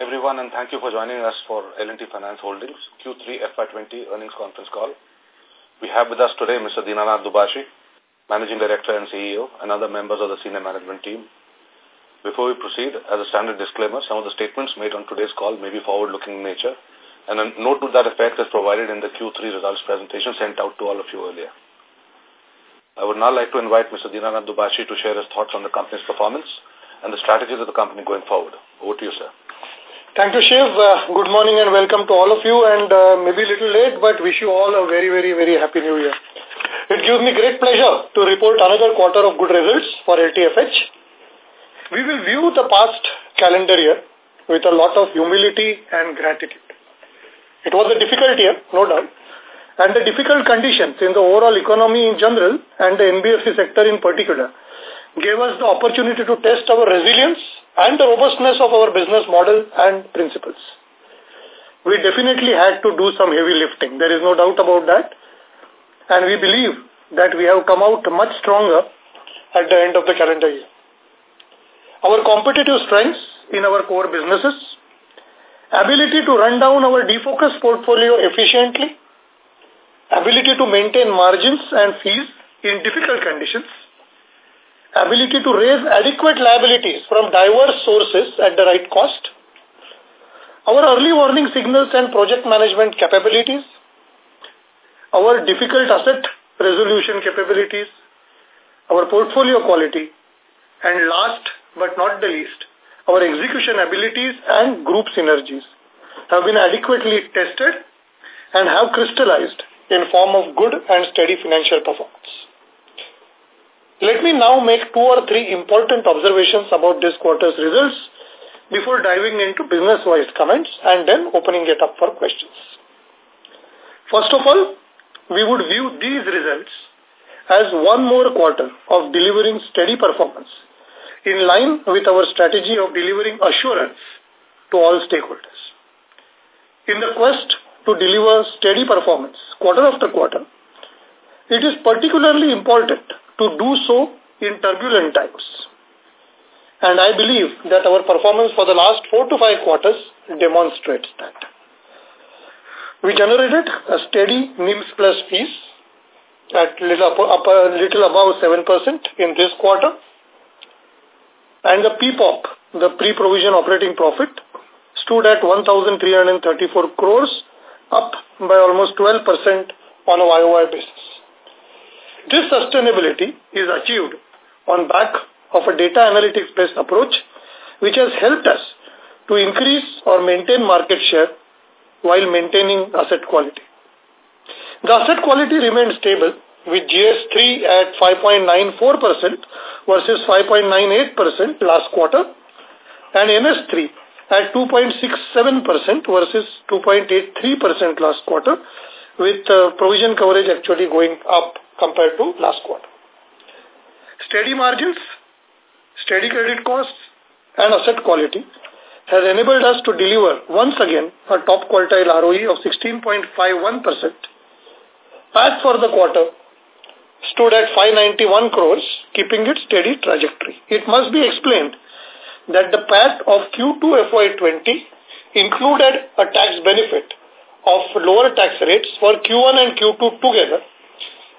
everyone, and thank you for joining us for L&T Finance Holdings Q3 FY20 earnings conference call. We have with us today Mr. Dinanath Dubhashi, Managing Director and CEO, and other members of the senior management team. Before we proceed, as a standard disclaimer, some of the statements made on today's call may be forward-looking in nature, and a note to that effect is provided in the Q3 results presentation sent out to all of you earlier. I would now like to invite Mr. Dinanath Dubhashi to share his thoughts on the company's performance and the strategies of the company going forward. Over to you, sir. Thank you, Shiv. Uh, good morning and welcome to all of you and uh, maybe a little late, but wish you all a very, very, very happy new year. It gives me great pleasure to report another quarter of good results for LTFH. We will view the past calendar year with a lot of humility and gratitude. It was a difficult year, no doubt, and the difficult conditions in the overall economy in general and the NBFC sector in particular gave us the opportunity to test our resilience and the robustness of our business model and principles. We definitely had to do some heavy lifting. There is no doubt about that. And we believe that we have come out much stronger at the end of the calendar year. Our competitive strengths in our core businesses, ability to run down our defocused portfolio efficiently, ability to maintain margins and fees in difficult conditions, ability to raise adequate liabilities from diverse sources at the right cost, our early warning signals and project management capabilities, our difficult asset resolution capabilities, our portfolio quality, and last but not the least, our execution abilities and group synergies have been adequately tested and have crystallized in form of good and steady financial performance. Let me now make two or three important observations about this quarter's results before diving into business-wise comments and then opening it up for questions. First of all, we would view these results as one more quarter of delivering steady performance in line with our strategy of delivering assurance to all stakeholders. In the quest to deliver steady performance quarter after quarter, it is particularly important to do so in turbulent times. And I believe that our performance for the last four to five quarters demonstrates that. We generated a steady NIMS plus fees at little, up, up a little above 7% in this quarter. And the PPOP, the pre-provision operating profit, stood at 1,334 crores, up by almost 12% on a YOY basis. This sustainability is achieved on back of a data analytics-based approach, which has helped us to increase or maintain market share while maintaining asset quality. The asset quality remained stable with GS3 at 5.94% versus 5.98% last quarter and NS3 at 2.67% versus 2.83% last quarter with uh, provision coverage actually going up compared to last quarter. Steady margins, steady credit costs, and asset quality has enabled us to deliver once again a top quartile ROE of 16.51%. PAT for the quarter stood at 591 crores, keeping its steady trajectory. It must be explained that the PAT of Q2 FY20 included a tax benefit of lower tax rates for Q1 and Q2 together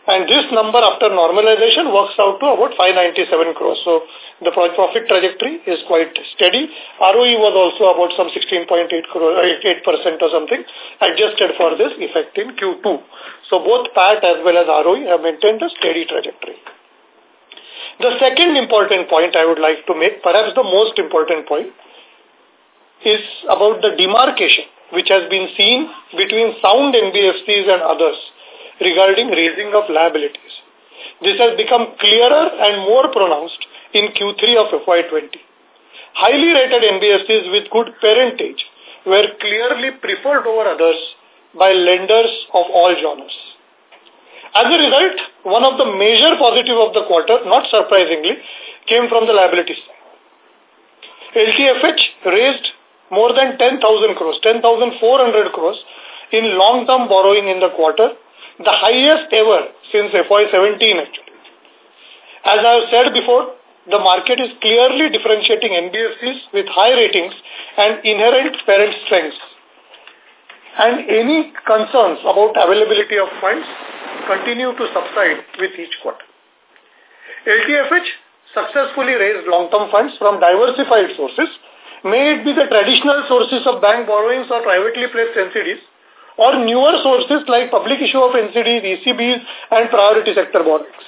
and this number after normalization works out to about 597 crores. So the profit trajectory is quite steady. ROE was also about some 16.8 crore, uh, 8% or something, adjusted for this effect in Q2. So both PAT as well as ROE have maintained a steady trajectory. The second important point I would like to make, perhaps the most important point, is about the demarcation which has been seen between sound NBFCs and others regarding raising of liabilities. This has become clearer and more pronounced in Q3 of FY20. Highly rated NBFCs with good parentage were clearly preferred over others by lenders of all genres. As a result, one of the major positive of the quarter, not surprisingly, came from the liability side. LTFH raised more than 10,000 crores, 10,400 crores in long-term borrowing in the quarter the highest ever since FY17 actually. As I have said before, the market is clearly differentiating NBFCs with high ratings and inherent parent strengths. And any concerns about availability of funds continue to subside with each quarter. LTFH successfully raised long-term funds from diversified sources, may it be the traditional sources of bank borrowings or privately placed NCDs, or newer sources like public issue of NCDs, ECBs, and priority sector borrowings.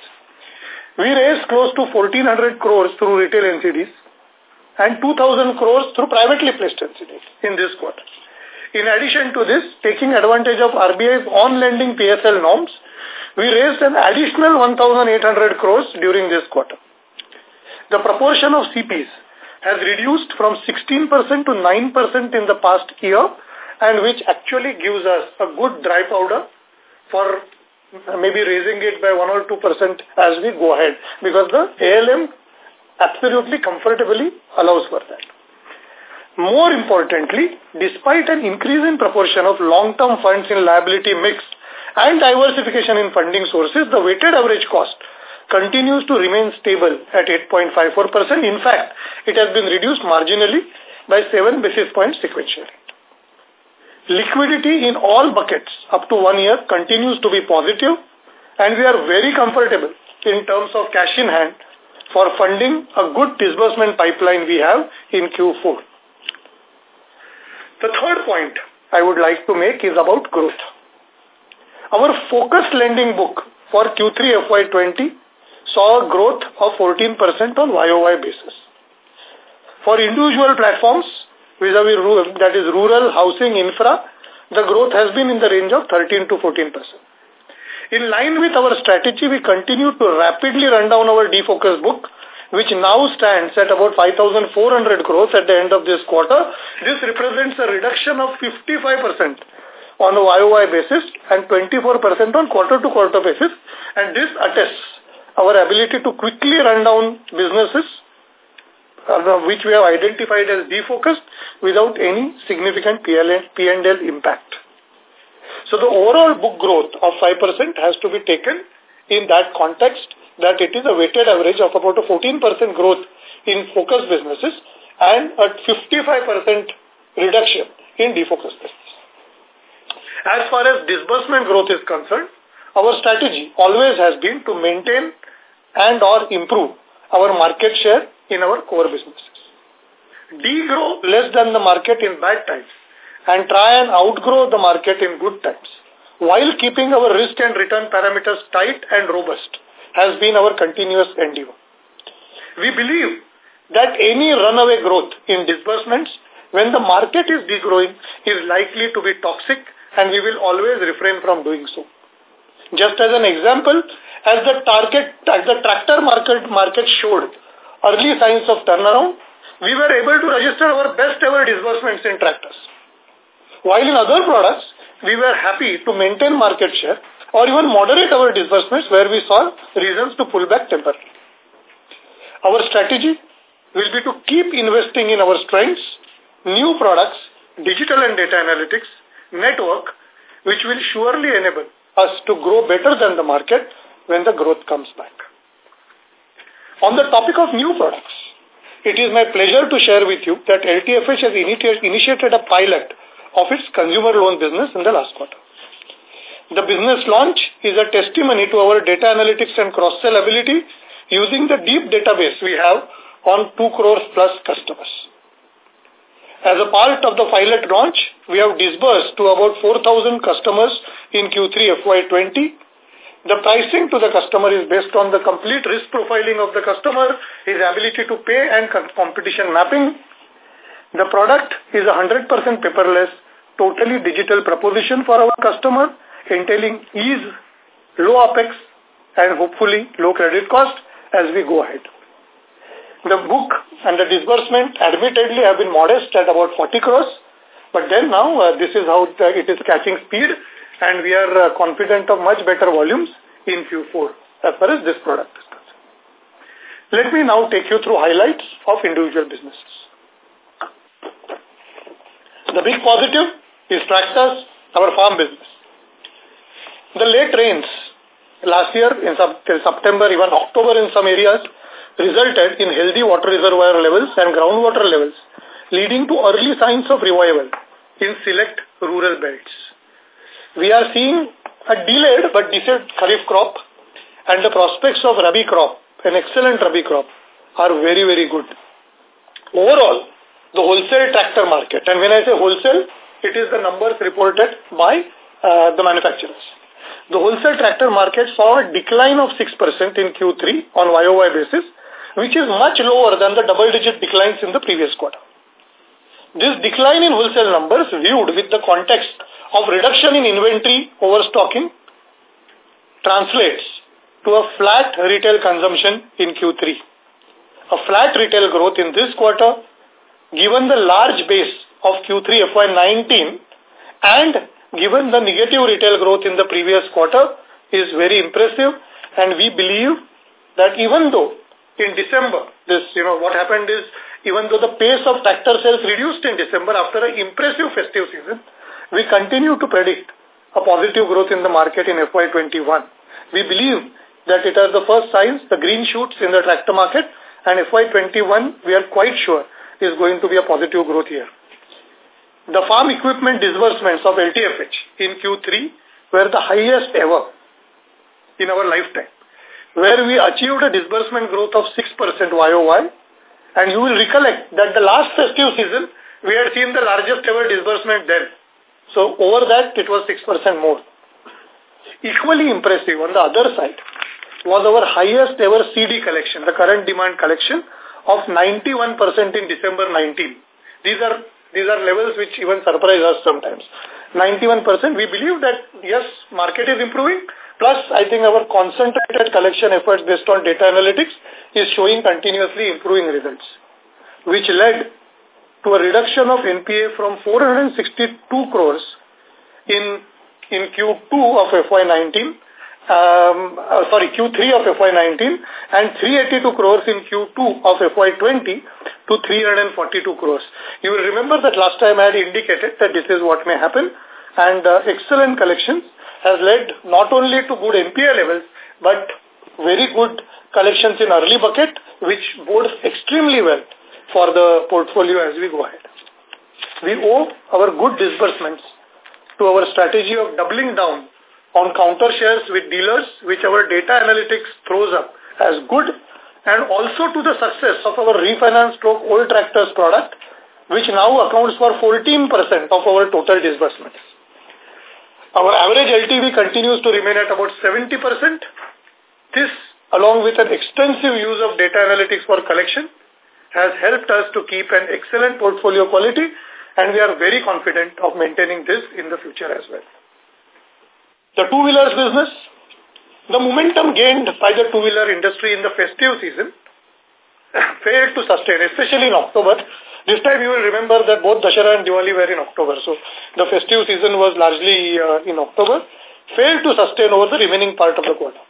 We raised close to 1400 crores through retail NCDs and 2000 crores through privately placed NCDs in this quarter. In addition to this, taking advantage of RBI's on-lending PSL norms, we raised an additional 1,800 crores during this quarter. The proportion of CPs has reduced from 16% to 9% in the past year and which actually gives us a good dry powder for uh, maybe raising it by 1 or 2% as we go ahead because the ALM absolutely comfortably allows for that. More importantly, despite an increase in proportion of long-term funds in liability mix and diversification in funding sources, the weighted average cost continues to remain stable at 8.54%. In fact, it has been reduced marginally by 7 basis points sequentially. Liquidity in all buckets up to one year continues to be positive and we are very comfortable in terms of cash in hand for funding a good disbursement pipeline we have in Q4. The third point I would like to make is about growth. Our focused lending book for Q3 FY20 saw a growth of 14% on YOY basis. For individual platforms, vis-a-vis -vis that is rural housing infra, the growth has been in the range of 13 to 14%. In line with our strategy, we continue to rapidly run down our defocus book, which now stands at about 5,400 crores at the end of this quarter. This represents a reduction of 55% on a YOY basis and 24% on quarter-to-quarter -quarter basis. And this attests our ability to quickly run down businesses uh, which we have identified as defocused without any significant P&L impact. So the overall book growth of 5% has to be taken in that context that it is a weighted average of about a 14% growth in focus businesses and a 55% reduction in defocused business. As far as disbursement growth is concerned, our strategy always has been to maintain and or improve our market share in our core businesses. Degrow less than the market in bad times and try and outgrow the market in good times while keeping our risk and return parameters tight and robust has been our continuous endeavor. We believe that any runaway growth in disbursements when the market is degrowing is likely to be toxic and we will always refrain from doing so. Just as an example, as the target, as the tractor market market showed early signs of turnaround, we were able to register our best ever disbursements in tractors. While in other products, we were happy to maintain market share or even moderate our disbursements where we saw reasons to pull back temporarily. Our strategy will be to keep investing in our strengths, new products, digital and data analytics, network, which will surely enable us to grow better than the market when the growth comes back. On the topic of new products, it is my pleasure to share with you that LTFH has initiated a pilot of its consumer loan business in the last quarter. The business launch is a testimony to our data analytics and cross-sell ability using the deep database we have on 2 crores plus customers. As a part of the pilot launch, we have disbursed to about 4,000 customers in Q3 FY20 the pricing to the customer is based on the complete risk profiling of the customer, his ability to pay and competition mapping. The product is a 100% paperless, totally digital proposition for our customer, entailing ease, low OPEX, and hopefully low credit cost as we go ahead. The book and the disbursement admittedly have been modest at about 40 crores, but then now uh, this is how it is catching speed and we are uh, confident of much better volumes in Q4 as far as this product is concerned. Let me now take you through highlights of individual businesses. The big positive is tractors, our farm business. The late rains last year in till September, even October in some areas, resulted in healthy water reservoir levels and groundwater levels, leading to early signs of revival in select rural belts. We are seeing a delayed but decent Kharif crop and the prospects of Rabi crop, an excellent Rabi crop, are very, very good. Overall, the wholesale tractor market, and when I say wholesale, it is the numbers reported by uh, the manufacturers. The wholesale tractor market saw a decline of 6% in Q3 on YOY basis, which is much lower than the double-digit declines in the previous quarter. This decline in wholesale numbers viewed with the context of reduction in inventory overstocking translates to a flat retail consumption in Q3. A flat retail growth in this quarter, given the large base of Q3 FY19 and given the negative retail growth in the previous quarter is very impressive and we believe that even though in December, this, you know, what happened is even though the pace of tractor sales reduced in December after an impressive festive season, we continue to predict a positive growth in the market in FY21. We believe that it has the first signs, the green shoots in the tractor market, and FY21, we are quite sure, is going to be a positive growth year. The farm equipment disbursements of LTFH in Q3 were the highest ever in our lifetime, where we achieved a disbursement growth of 6% YOY and you will recollect that the last festive season, we had seen the largest ever disbursement then. So over that, it was 6% more. Equally impressive on the other side was our highest ever CD collection, the current demand collection of 91% in December 19. These are these are levels which even surprise us sometimes. 91%, we believe that, yes, market is improving, plus I think our concentrated collection efforts based on data analytics is showing continuously improving results, which led to a reduction of NPA from 462 crores in in Q2 of FY19, um, uh, sorry, Q3 of FY19 and 382 crores in Q2 of FY20 to 342 crores. You will remember that last time I had indicated that this is what may happen and uh, excellent collections has led not only to good NPA levels but very good collections in early bucket, which bodes extremely well for the portfolio as we go ahead. We owe our good disbursements to our strategy of doubling down on counter shares with dealers, which our data analytics throws up as good, and also to the success of our refinance stroke old tractors product, which now accounts for 14% of our total disbursements. Our average LTV continues to remain at about 70%. This along with an extensive use of data analytics for collection, has helped us to keep an excellent portfolio quality and we are very confident of maintaining this in the future as well. The two-wheelers business, the momentum gained by the two-wheeler industry in the festive season failed to sustain, especially in October. This time you will remember that both Dashara and Diwali were in October. So the festive season was largely uh, in October, failed to sustain over the remaining part of the quarter.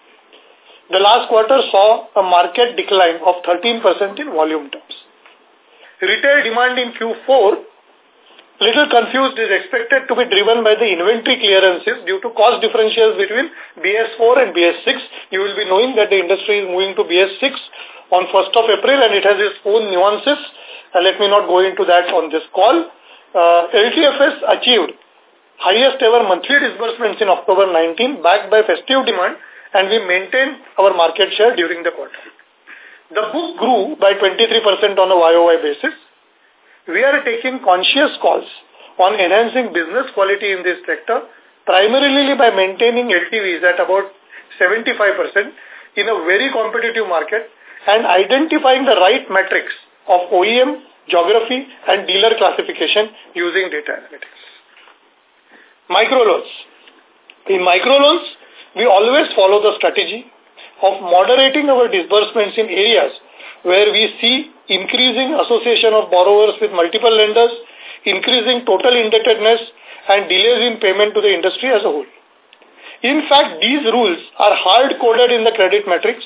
The last quarter saw a market decline of 13% in volume terms. Retail demand in Q4, little confused, is expected to be driven by the inventory clearances due to cost differentials between BS4 and BS6. You will be knowing that the industry is moving to BS6 on 1st of April and it has its own nuances. Uh, let me not go into that on this call. Uh, LTFS achieved highest ever monthly disbursements in October 19 backed by festive demand and we maintained our market share during the quarter. The book grew by 23% on a YOY basis. We are taking conscious calls on enhancing business quality in this sector, primarily by maintaining LTVs at about 75% in a very competitive market and identifying the right metrics of OEM, geography, and dealer classification using data analytics. Microloans. In microloans, we always follow the strategy of moderating our disbursements in areas where we see increasing association of borrowers with multiple lenders, increasing total indebtedness, and delays in payment to the industry as a whole. In fact, these rules are hard-coded in the credit metrics,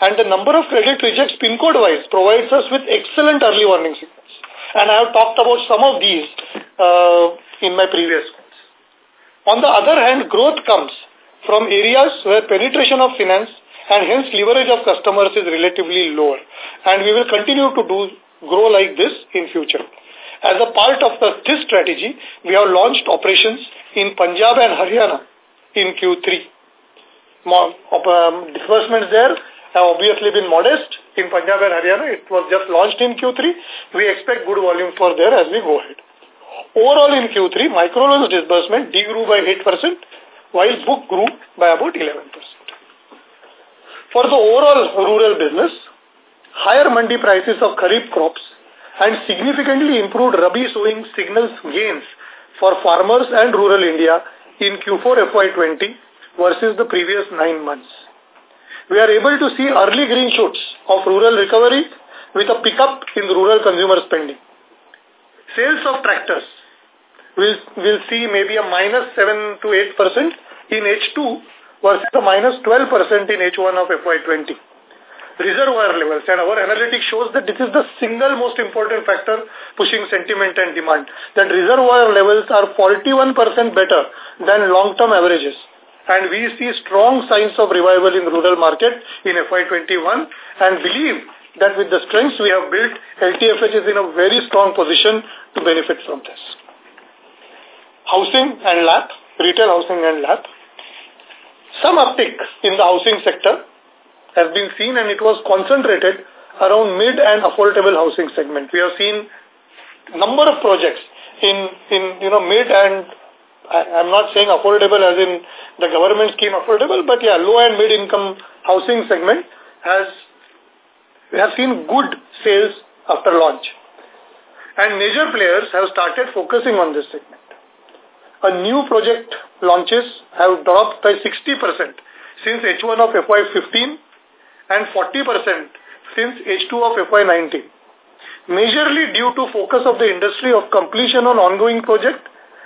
and the number of credit rejects PIN code-wise provides us with excellent early warning signals. And I have talked about some of these uh, in my previous calls. On the other hand, growth comes from areas where penetration of finance and hence leverage of customers is relatively lower. And we will continue to do grow like this in future. As a part of the, this strategy, we have launched operations in Punjab and Haryana in Q3. Um, disbursements there have obviously been modest in Punjab and Haryana. It was just launched in Q3. We expect good volume for there as we go ahead. Overall in Q3, microloans disbursement degrew by 8%, while book grew by about 11%. For the overall rural business, higher mandi prices of kharif crops and significantly improved rabi sowing signals gains for farmers and rural India in Q4 FY20 versus the previous nine months. We are able to see early green shoots of rural recovery with a pickup in rural consumer spending. Sales of tractors will will see maybe a minus 7 to 8% in H2 versus a minus 12% in H1 of FY20 reservoir levels and our analytics shows that this is the single most important factor pushing sentiment and demand that reservoir levels are 41% better than long-term averages and we see strong signs of revival in rural market in FY21 and believe that with the strengths we have built, LTFH is in a very strong position to benefit from this. Housing and LAP, retail housing and LAP. Some uptick in the housing sector has been seen and it was concentrated around mid and affordable housing segment. We have seen number of projects in, in you know, mid and I, am not saying affordable as in the government scheme affordable, but yeah, low and mid income housing segment has, we have seen good sales after launch. And major players have started focusing on this segment. A new project launches have dropped by 60% since H1 of FY15 and 40% since H2 of FY19, majorly due to focus of the industry of completion on ongoing project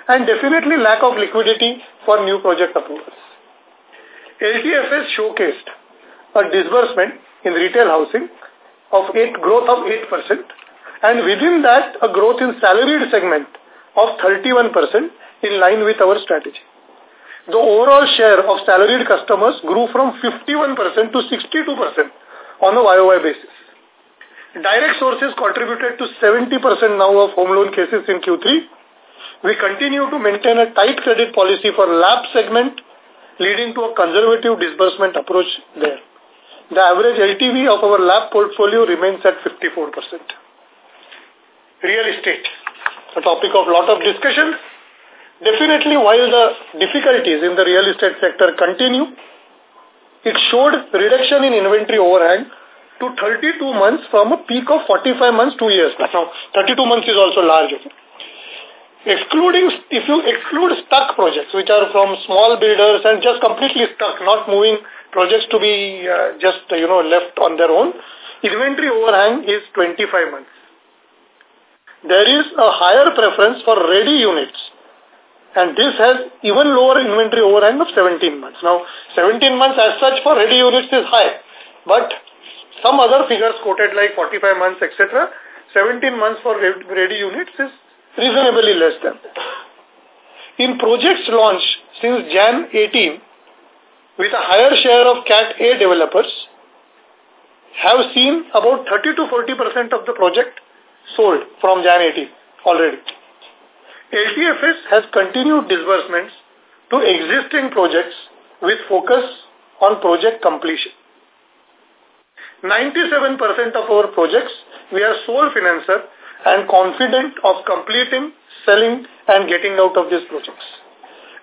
and definitely lack of liquidity for new project approvals. LTFS showcased a disbursement in retail housing of eight, growth of 8% and within that a growth in salaried segment of 31% in line with our strategy the overall share of salaried customers grew from 51% to 62% on a YOY basis. Direct sources contributed to 70% now of home loan cases in Q3. We continue to maintain a tight credit policy for LAP segment, leading to a conservative disbursement approach there. The average LTV of our LAP portfolio remains at 54%. Real estate, a topic of lot of discussion. Definitely, while the difficulties in the real estate sector continue, it showed reduction in inventory overhang to 32 months from a peak of 45 months two years. Now, 32 months is also large. Excluding, if you exclude stuck projects, which are from small builders and just completely stuck, not moving projects to be uh, just, you know, left on their own, inventory overhang is 25 months. There is a higher preference for ready units and this has even lower inventory overhang of 17 months. Now, 17 months as such for ready units is high, but some other figures quoted like 45 months, etc., 17 months for ready units is reasonably less than that. In projects launched since Jan 18, with a higher share of CAT A developers, have seen about 30 to 40% of the project sold from Jan 18 already. LTFS has continued disbursements to existing projects with focus on project completion. 97% of our projects, we are sole financer and confident of completing, selling and getting out of these projects.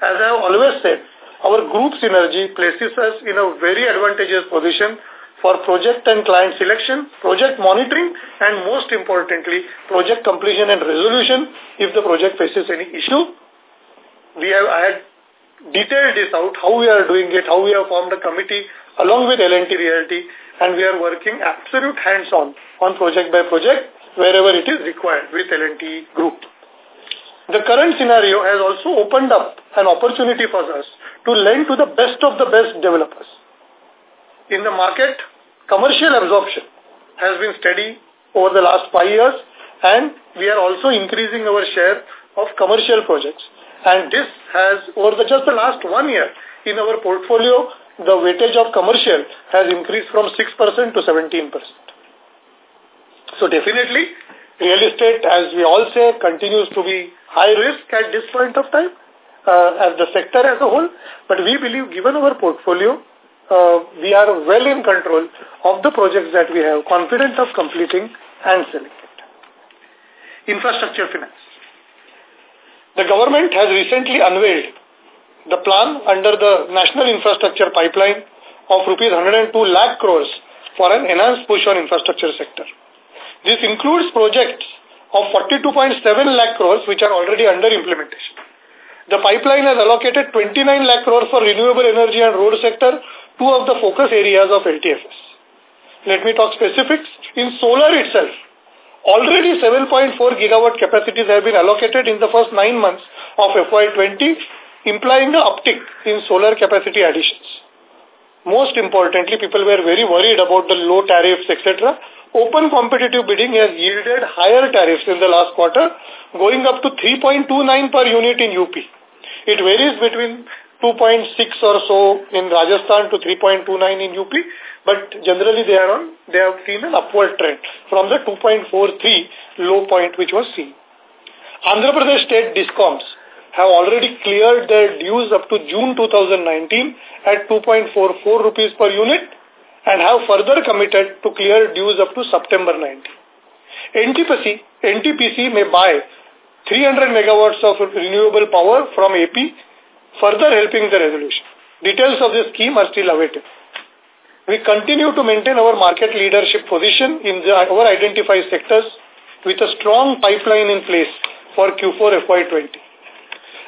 As I have always said, our group synergy places us in a very advantageous position for project and client selection, project monitoring, and most importantly, project completion and resolution if the project faces any issue. We have I had detailed this out, how we are doing it, how we have formed a committee along with L&T Realty, and we are working absolute hands-on on project by project wherever it is required with L&T Group. The current scenario has also opened up an opportunity for us to lend to the best of the best developers in the market, commercial absorption has been steady over the last five years and we are also increasing our share of commercial projects. And this has, over the, just the last one year, in our portfolio, the weightage of commercial has increased from 6% to 17%. So definitely, real estate, as we all say, continues to be high risk at this point of time uh, as the sector as a whole. But we believe, given our portfolio, uh, we are well in control of the projects that we have, confident of completing and selling it. Infrastructure finance. The government has recently unveiled the plan under the National Infrastructure Pipeline of rupees 102 lakh crores for an enhanced push on infrastructure sector. This includes projects of 42.7 lakh crores which are already under implementation. The pipeline has allocated 29 lakh crores for renewable energy and road sector, two of the focus areas of LTFS. Let me talk specifics. In solar itself, already 7.4 gigawatt capacities have been allocated in the first nine months of FY20 implying an uptick in solar capacity additions. Most importantly, people were very worried about the low tariffs, etc. Open competitive bidding has yielded higher tariffs in the last quarter, going up to 3.29 per unit in UP. It varies between 2.6 or so in Rajasthan to 3.29 in UP, but generally they are on, they have seen an upward trend from the 2.43 low point which was seen. Andhra Pradesh state discoms have already cleared their dues up to June 2019 at 2.44 rupees per unit and have further committed to clear dues up to September 19. NTPC, NTPC may buy 300 megawatts of renewable power from AP, further helping the resolution. Details of this scheme are still awaited. We continue to maintain our market leadership position in the, our identified sectors with a strong pipeline in place for Q4 FY20.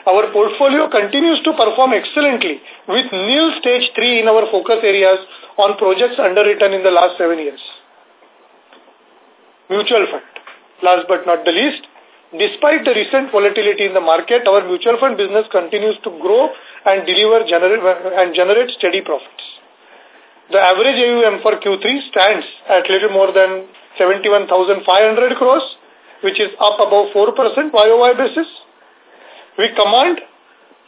Our portfolio continues to perform excellently with nil stage 3 in our focus areas on projects underwritten in the last seven years. Mutual fund. Last but not the least, despite the recent volatility in the market, our mutual fund business continues to grow and deliver generate, and generate steady profits. The average AUM for Q3 stands at little more than 71,500 crores, which is up about 4% YOY basis. We command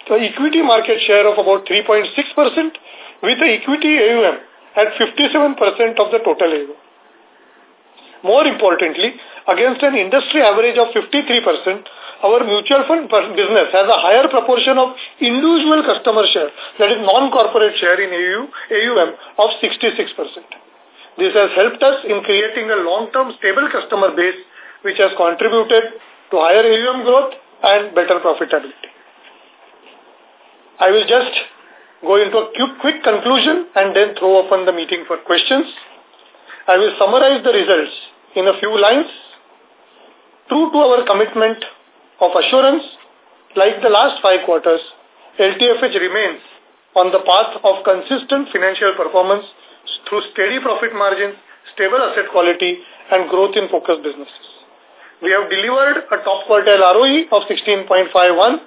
the equity market share of about 3.6% with the equity AUM at 57% of the total AUM. More importantly, against an industry average of 53%, our mutual fund business has a higher proportion of individual customer share, that is non-corporate share in AU, AUM of 66%. This has helped us in creating a long-term stable customer base which has contributed to higher AUM growth and better profitability. I will just go into a quick conclusion and then throw open the meeting for questions. I will summarize the results in a few lines. True to our commitment of assurance, like the last five quarters, LTFH remains on the path of consistent financial performance through steady profit margins, stable asset quality, and growth in focused businesses. We have delivered a top quartile ROE of 16.51,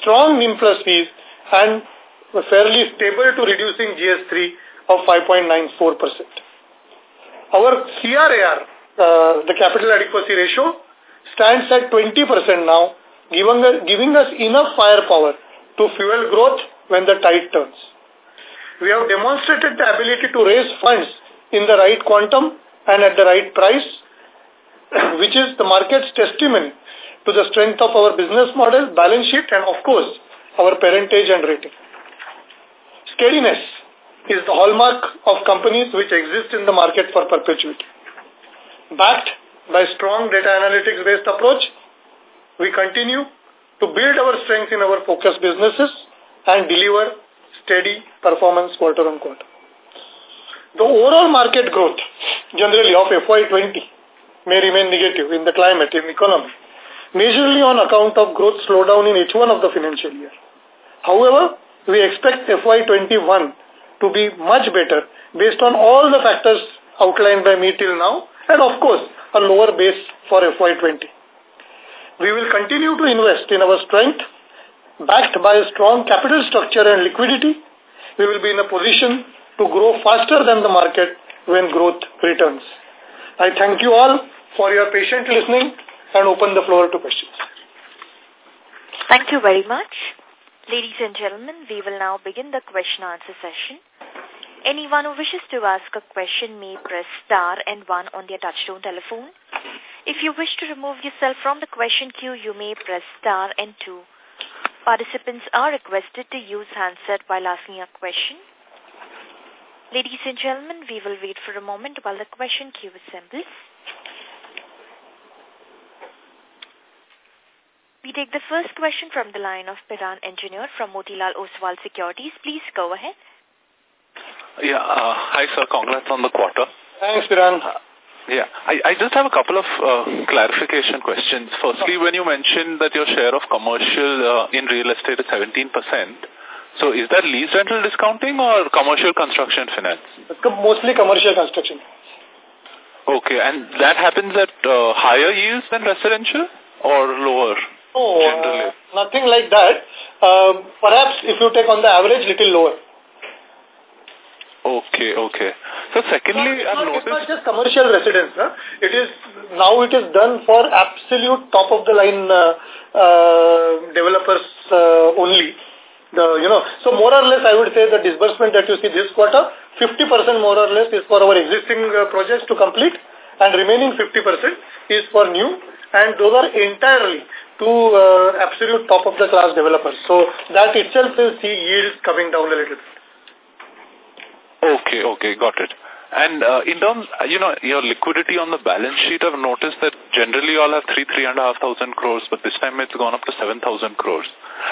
strong NIM plus fees, and fairly stable to reducing GS3 of 5.94%. Our CRAR, uh, the capital adequacy ratio, stands at 20% now, giving us, giving us enough firepower to fuel growth when the tide turns. We have demonstrated the ability to raise funds in the right quantum and at the right price which is the market's testimony to the strength of our business model, balance sheet, and of course, our parentage and rating. Steadiness is the hallmark of companies which exist in the market for perpetuity. Backed by strong data analytics-based approach, we continue to build our strength in our focus businesses and deliver steady performance quarter on quarter. The overall market growth generally of FY20 may remain negative in the climate, in economy, majorly on account of growth slowdown in H1 of the financial year. However, we expect FY21 to be much better based on all the factors outlined by me till now and of course a lower base for FY20. We will continue to invest in our strength backed by a strong capital structure and liquidity. We will be in a position to grow faster than the market when growth returns. I thank you all for your patient listening and open the floor to questions. Thank you very much. Ladies and gentlemen, we will now begin the question answer session. Anyone who wishes to ask a question may press star and one on their touchtone telephone. If you wish to remove yourself from the question queue, you may press star and two. Participants are requested to use handset while asking a question. Ladies and gentlemen, we will wait for a moment while the question queue assembles. We take the first question from the line of Piran Engineer from Motilal Oswal Securities. Please go ahead. Yeah, uh, hi sir, congrats on the quarter. Thanks, Piran. Yeah, I, I just have a couple of uh, clarification questions. Firstly, when you mentioned that your share of commercial uh, in real estate is 17%, so is that lease rental discounting or commercial construction finance? Mostly commercial construction. Okay, and that happens at uh, higher yields than residential or lower? Uh, nothing like that. Uh, perhaps if you take on the average, little lower. Okay, okay. So secondly, I've noticed... It's not just commercial residence. Huh? It is, now it is done for absolute top of the line uh, uh, developers uh, only. The, you know, so more or less I would say the disbursement that you see this quarter, 50% more or less is for our existing uh, projects to complete and remaining 50% is for new and those are entirely to uh, absolute top of the class developers. So that itself will see yields coming down a little bit. Okay, okay, got it. And uh, in terms, uh, you know, your liquidity on the balance sheet, I've noticed that generally you all have three, three and a half thousand crores, but this time it's gone up to seven thousand crores.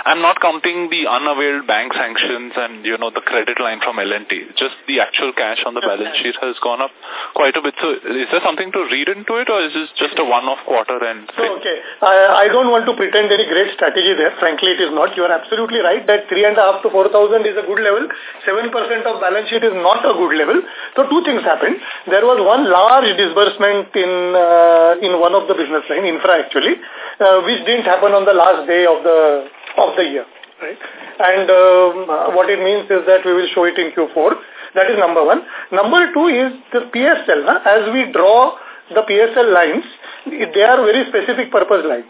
I'm not counting the unavailed bank sanctions and, you know, the credit line from L&T. Just the actual cash on the balance sheet has gone up quite a bit. So is there something to read into it or is this just a one-off quarter and... So, okay. I, I don't want to pretend any great strategy there. Frankly, it is not. You are absolutely right that three and a half to 4,000 is a good level. 7% of balance sheet is not a good level. So two things happened. There was one large disbursement in, uh, in one of the business line, infra actually, uh, which didn't happen on the last day of the of the year. Right? And um, what it means is that we will show it in Q4. That is number one. Number two is the PSL. Huh? As we draw the PSL lines, they are very specific purpose lines.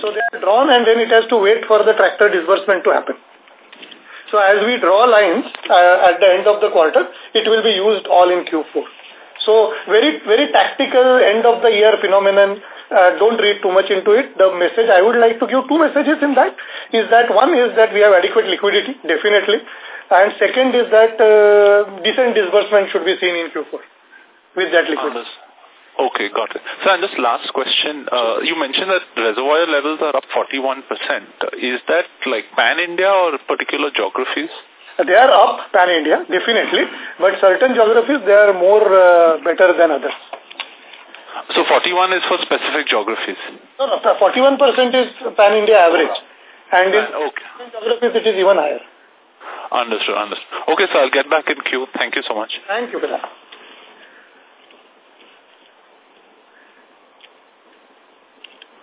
So they are drawn and then it has to wait for the tractor disbursement to happen. So as we draw lines uh, at the end of the quarter, it will be used all in Q4. So very, very tactical end of the year phenomenon uh, don't read too much into it. The message I would like to give two messages in that is that one is that we have adequate liquidity, definitely. And second is that uh, decent disbursement should be seen in Q4 with that liquidity. Okay, got it. So, and just last question, uh, you mentioned that reservoir levels are up 41%. Is that like pan-India or particular geographies? They are up pan-India, definitely, but certain geographies, they are more uh, better than others. So 41 is for specific geographies? No, no, 41% is pan-India average. And in okay. geographies it is even higher. Understood, understood. Okay, so I'll get back in queue. Thank you so much. Thank you, Bilal.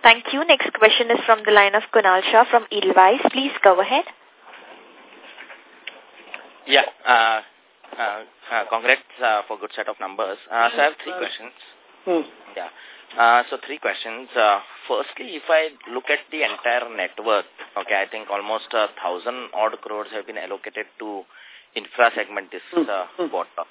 Thank you. Next question is from the line of Kunal Shah from Edelweiss. Please go ahead. Yeah, uh, uh, uh, congrats uh, for good set of numbers. Uh, so I have three questions. Hmm. Yeah. Uh, so three questions. Uh, firstly, if I look at the entire net worth, okay, I think almost a thousand odd crores have been allocated to infra segment this hmm. uh, quarter.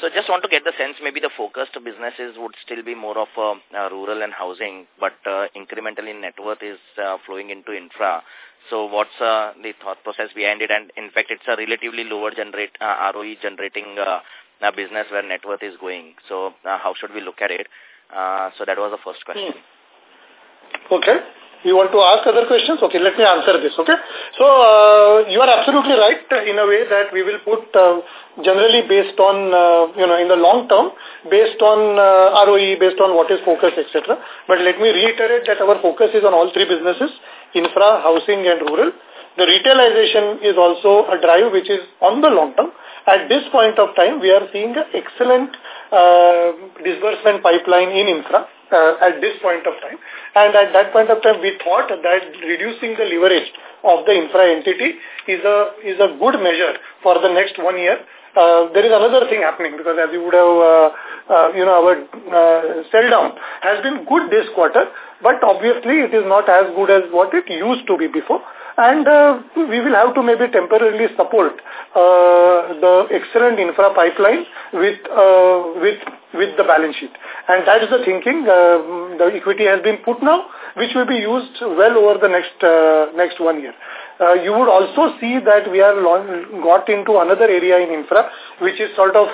So just want to get the sense maybe the focused businesses would still be more of a, uh, rural and housing, but uh, incrementally net worth is uh, flowing into infra. So what's uh, the thought process behind it? And in fact, it's a relatively lower generate uh, ROE generating uh, a business where net worth is going. So uh, how should we look at it? Uh, so that was the first question. Hmm. Okay. You want to ask other questions? Okay, let me answer this, okay? So, uh, you are absolutely right in a way that we will put uh, generally based on, uh, you know, in the long term, based on uh, ROE, based on what is focus, etc. But let me reiterate that our focus is on all three businesses, infra, housing and rural. The retailization is also a drive which is on the long term. At this point of time, we are seeing an excellent uh, disbursement pipeline in infra uh, at this point of time. And at that point of time, we thought that reducing the leverage of the infra entity is a, is a good measure for the next one year. Uh, there is another thing happening because as you would have, uh, uh, you know, our uh, sell down has been good this quarter, but obviously it is not as good as what it used to be before. And uh, we will have to maybe temporarily support uh, the excellent infra pipeline with uh, with with the balance sheet. And that is the thinking. Uh, the equity has been put now, which will be used well over the next uh, next one year. Uh, you would also see that we are got into another area in infra, which is sort of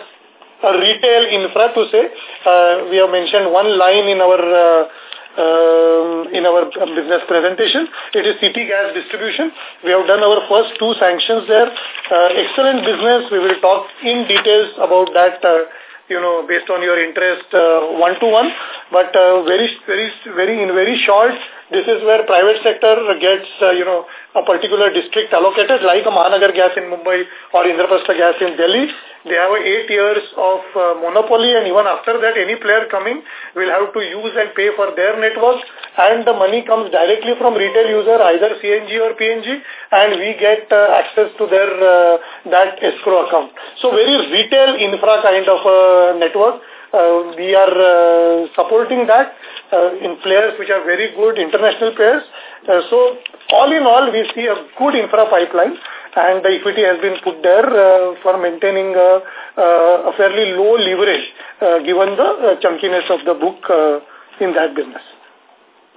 a retail infra to say. Uh, we have mentioned one line in our uh, um, in our business presentation. It is city gas distribution. We have done our first two sanctions there. Uh, excellent business. We will talk in details about that, uh, you know, based on your interest. Uh, -one. But uh, very, very, very, in very short, this is where private sector gets, uh, you know, a particular district allocated, like a Mahanagar gas in Mumbai or Indraprastha gas in Delhi. They have eight years of uh, monopoly and even after that any player coming will have to use and pay for their network and the money comes directly from retail user either CNG or PNG and we get uh, access to their uh, that escrow account. So very retail infra kind of uh, network. Uh, we are supporting that uh, in players which are very good international players. Uh, so all in all, we see a good infra pipeline and the equity has been put there uh, for maintaining uh, uh, a fairly low leverage uh, given the uh, chunkiness of the book uh, in that business.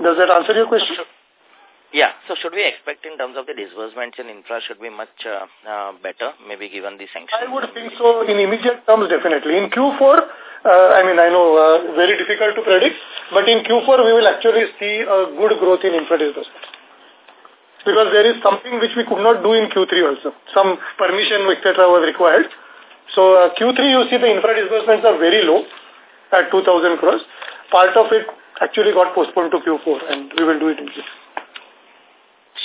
Does that answer your question? Yeah. So should we expect in terms of the disbursements in infra should be much uh, uh, better, maybe given the sanctions? I would think so in immediate terms, definitely. In Q4, uh, I mean, I know uh, very difficult to predict, but in Q4 we will actually see a good growth in infra disbursements because there is something which we could not do in Q3 also. Some permission, etc. was required. So uh, Q3 you see the infra disbursements are very low at 2,000 crores. Part of it actually got postponed to Q4 and we will do it in Q4.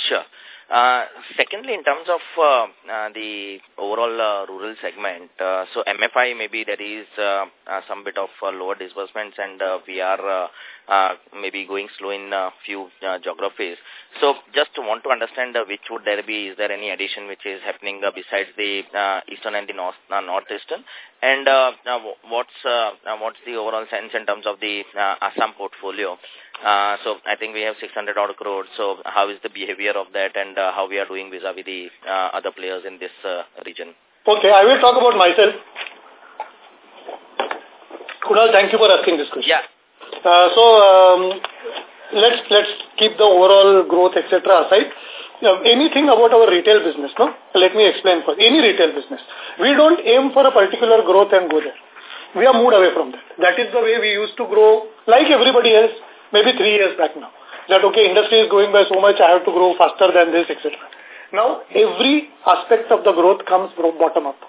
Sure. Uh, secondly, in terms of uh, uh, the overall uh, rural segment, uh, so MFI maybe there is uh, uh, some bit of uh, lower disbursements and uh, we are uh, uh, maybe going slow in a few uh, geographies. So just want to understand uh, which would there be, is there any addition which is happening uh, besides the uh, eastern and the north, uh, northeastern? And uh, uh, what's uh, uh, what's the overall sense in terms of the uh, Assam portfolio? Uh, so I think we have 600 odd crores. So how is the behavior of that and uh, how we are doing vis-a-vis -vis the uh, other players in this uh, region? Okay, I will talk about myself. Kunal, thank you for asking this question. Yeah. Uh, so um, let's let's keep the overall growth etc. aside. Uh, anything about our retail business, no? Let me explain for any retail business. We don't aim for a particular growth and go there. We are moved away from that. That is the way we used to grow, like everybody else, maybe three years back now. That, okay, industry is growing by so much, I have to grow faster than this, etc. Now, every aspect of the growth comes from bottom up.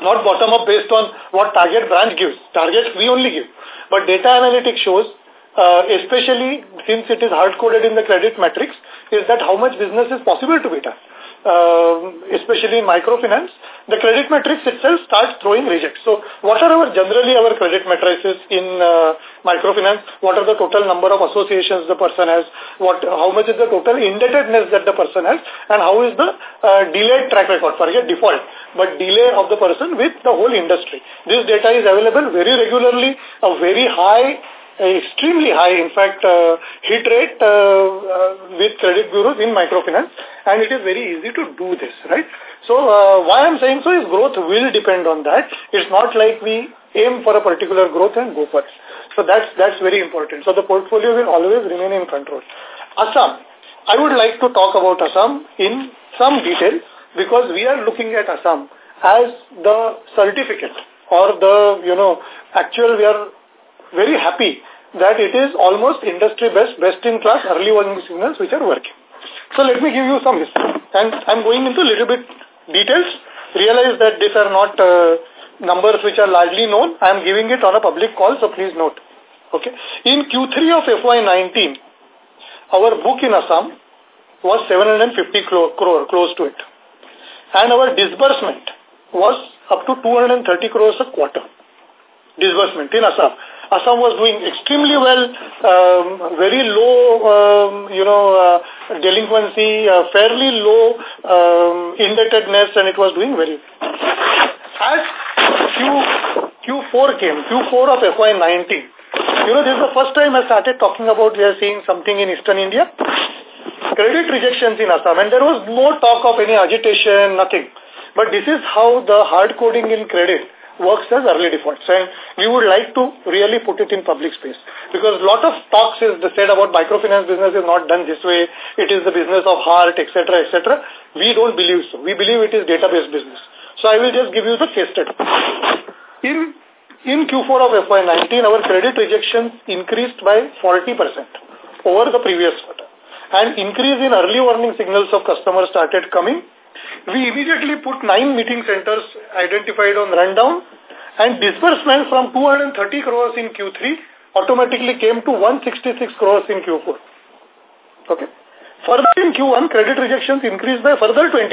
Not bottom up based on what target branch gives. Targets we only give. But data analytics shows, uh, especially since it is hard-coded in the credit metrics, is that how much business is possible to be done especially in microfinance, the credit matrix itself starts throwing rejects. So what are our generally our credit matrices in uh, microfinance? What are the total number of associations the person has? What, how much is the total indebtedness that the person has? And how is the uh, delayed track record? Forget default, but delay of the person with the whole industry. This data is available very regularly, a very high extremely high, in fact, uh, hit rate uh, uh, with credit bureaus in microfinance, and it is very easy to do this, right? So uh, why I'm saying so is growth will depend on that. It's not like we aim for a particular growth and go for it. So that's that's very important. So the portfolio will always remain in control. Assam, I would like to talk about Assam in some detail because we are looking at Assam as the certificate or the, you know, actual we are very happy that it is almost industry best, best in class early warning signals which are working. So let me give you some history. And I'm going into a little bit details. Realize that these are not uh, numbers which are largely known. I am giving it on a public call, so please note. Okay. In Q3 of FY19, our book in Assam was 750 crore, close to it. And our disbursement was up to 230 crores a quarter. Disbursement in Assam. Assam was doing extremely well, um, very low, um, you know, uh, delinquency, uh, fairly low um, indebtedness, and it was doing very well. As Q, Q4 came, Q4 of FY19, you know, this is the first time I started talking about we are seeing something in Eastern India. credit rejections in Assam, and there was no talk of any agitation, nothing. But this is how the hard coding in credit works as early defaults. And we would like to really put it in public space. Because a lot of talks is said about microfinance business is not done this way. It is the business of heart, etc., etc. We don't believe so. We believe it is database business. So I will just give you the case study. In, in Q4 of FY19, our credit rejections increased by 40% over the previous quarter. And increase in early warning signals of customers started coming we immediately put nine meeting centers identified on rundown and disbursement from 230 crores in Q3 automatically came to 166 crores in Q4. Okay. Further in Q1, credit rejections increased by further 20%.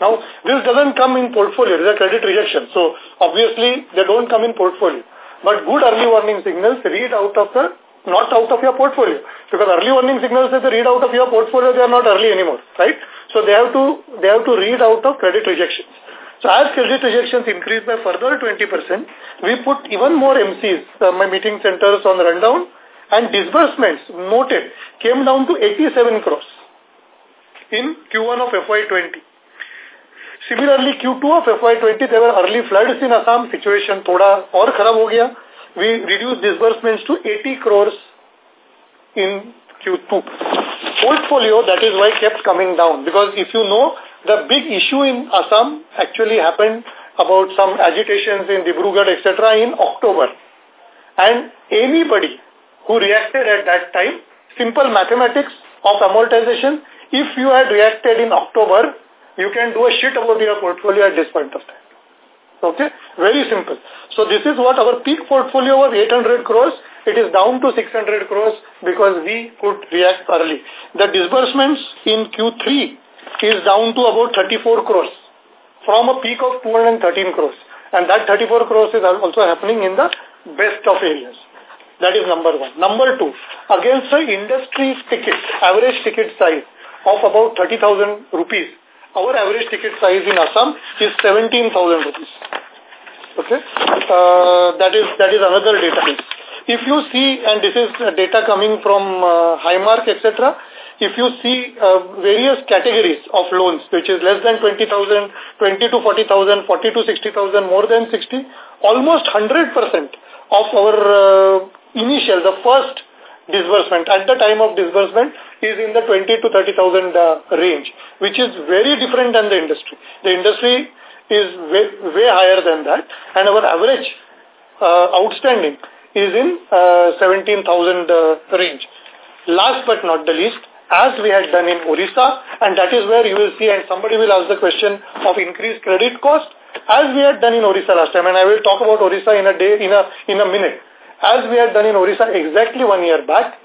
Now, this doesn't come in portfolio, these are credit rejections. So, obviously, they don't come in portfolio. But good early warning signals read out of the, not out of your portfolio. Because early warning signals, if they read out of your portfolio, they are not early anymore, right? So they have to they have to read out of credit rejections. So as credit rejections increased by further 20%, we put even more MCs, uh, my meeting centers on rundown, and disbursements noted came down to 87 crores in Q1 of FY20. Similarly, Q2 of FY20, there were early floods in Assam, situation thoda or kharab ho gaya. We reduced disbursements to 80 crores in Q2. Portfolio, that is why kept coming down. Because if you know, the big issue in Assam actually happened about some agitations in Dibrugarh, etc. in October. And anybody who reacted at that time, simple mathematics of amortization, if you had reacted in October, you can do a shit about your portfolio at this point of time. Okay? Very simple. So this is what our peak portfolio was 800 crores. It is down to 600 crores because we could react early. The disbursements in Q3 is down to about 34 crores from a peak of 213 crores. And that 34 crores is also happening in the best of areas. That is number one. Number two, against the industry ticket, average ticket size of about 30,000 rupees, our average ticket size in Assam is 17,000 rupees. Okay? Uh, that is that is another database. If you see, and this is data coming from uh, Highmark, etc., if you see uh, various categories of loans, which is less than 20,000, 20 to 40,000, 40 to 60,000, more than 60, almost 100% of our uh, initial, the first disbursement at the time of disbursement is in the 20 to 30,000 uh, range, which is very different than the industry. The industry is way, way higher than that, and our average uh, outstanding is in uh, 17,000 uh, range. Last but not the least, as we had done in Orissa, and that is where you will see, and somebody will ask the question of increased credit cost, as we had done in Orissa last time, and I will talk about Orissa in a day, in a, in a minute. As we had done in Orissa exactly one year back,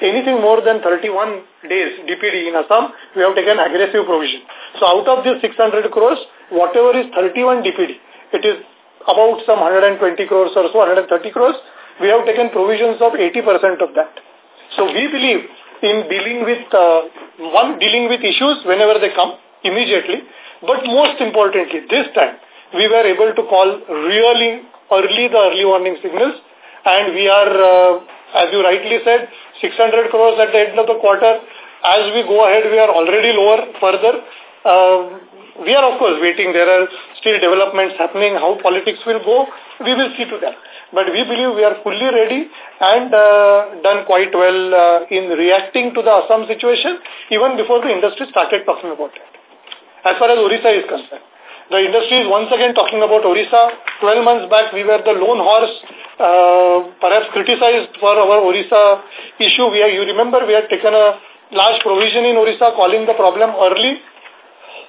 anything more than 31 days DPD in Assam, we have taken aggressive provision. So out of this 600 crores, whatever is 31 DPD, it is about some 120 crores or so, 130 crores, we have taken provisions of 80% of that. So we believe in dealing with, uh, one, dealing with issues whenever they come immediately, but most importantly, this time, we were able to call really early the early warning signals and we are, uh, as you rightly said, 600 crores at the end of the quarter. As we go ahead, we are already lower further. Uh, we are, of course, waiting. There are still developments happening. How politics will go, we will see to that. But we believe we are fully ready and uh, done quite well uh, in reacting to the Assam situation even before the industry started talking about it. As far as Orissa is concerned. The industry is once again talking about Orissa. 12 months back, we were the lone horse, uh, perhaps criticized for our Orissa issue. We you remember we had taken a large provision in Orissa calling the problem early.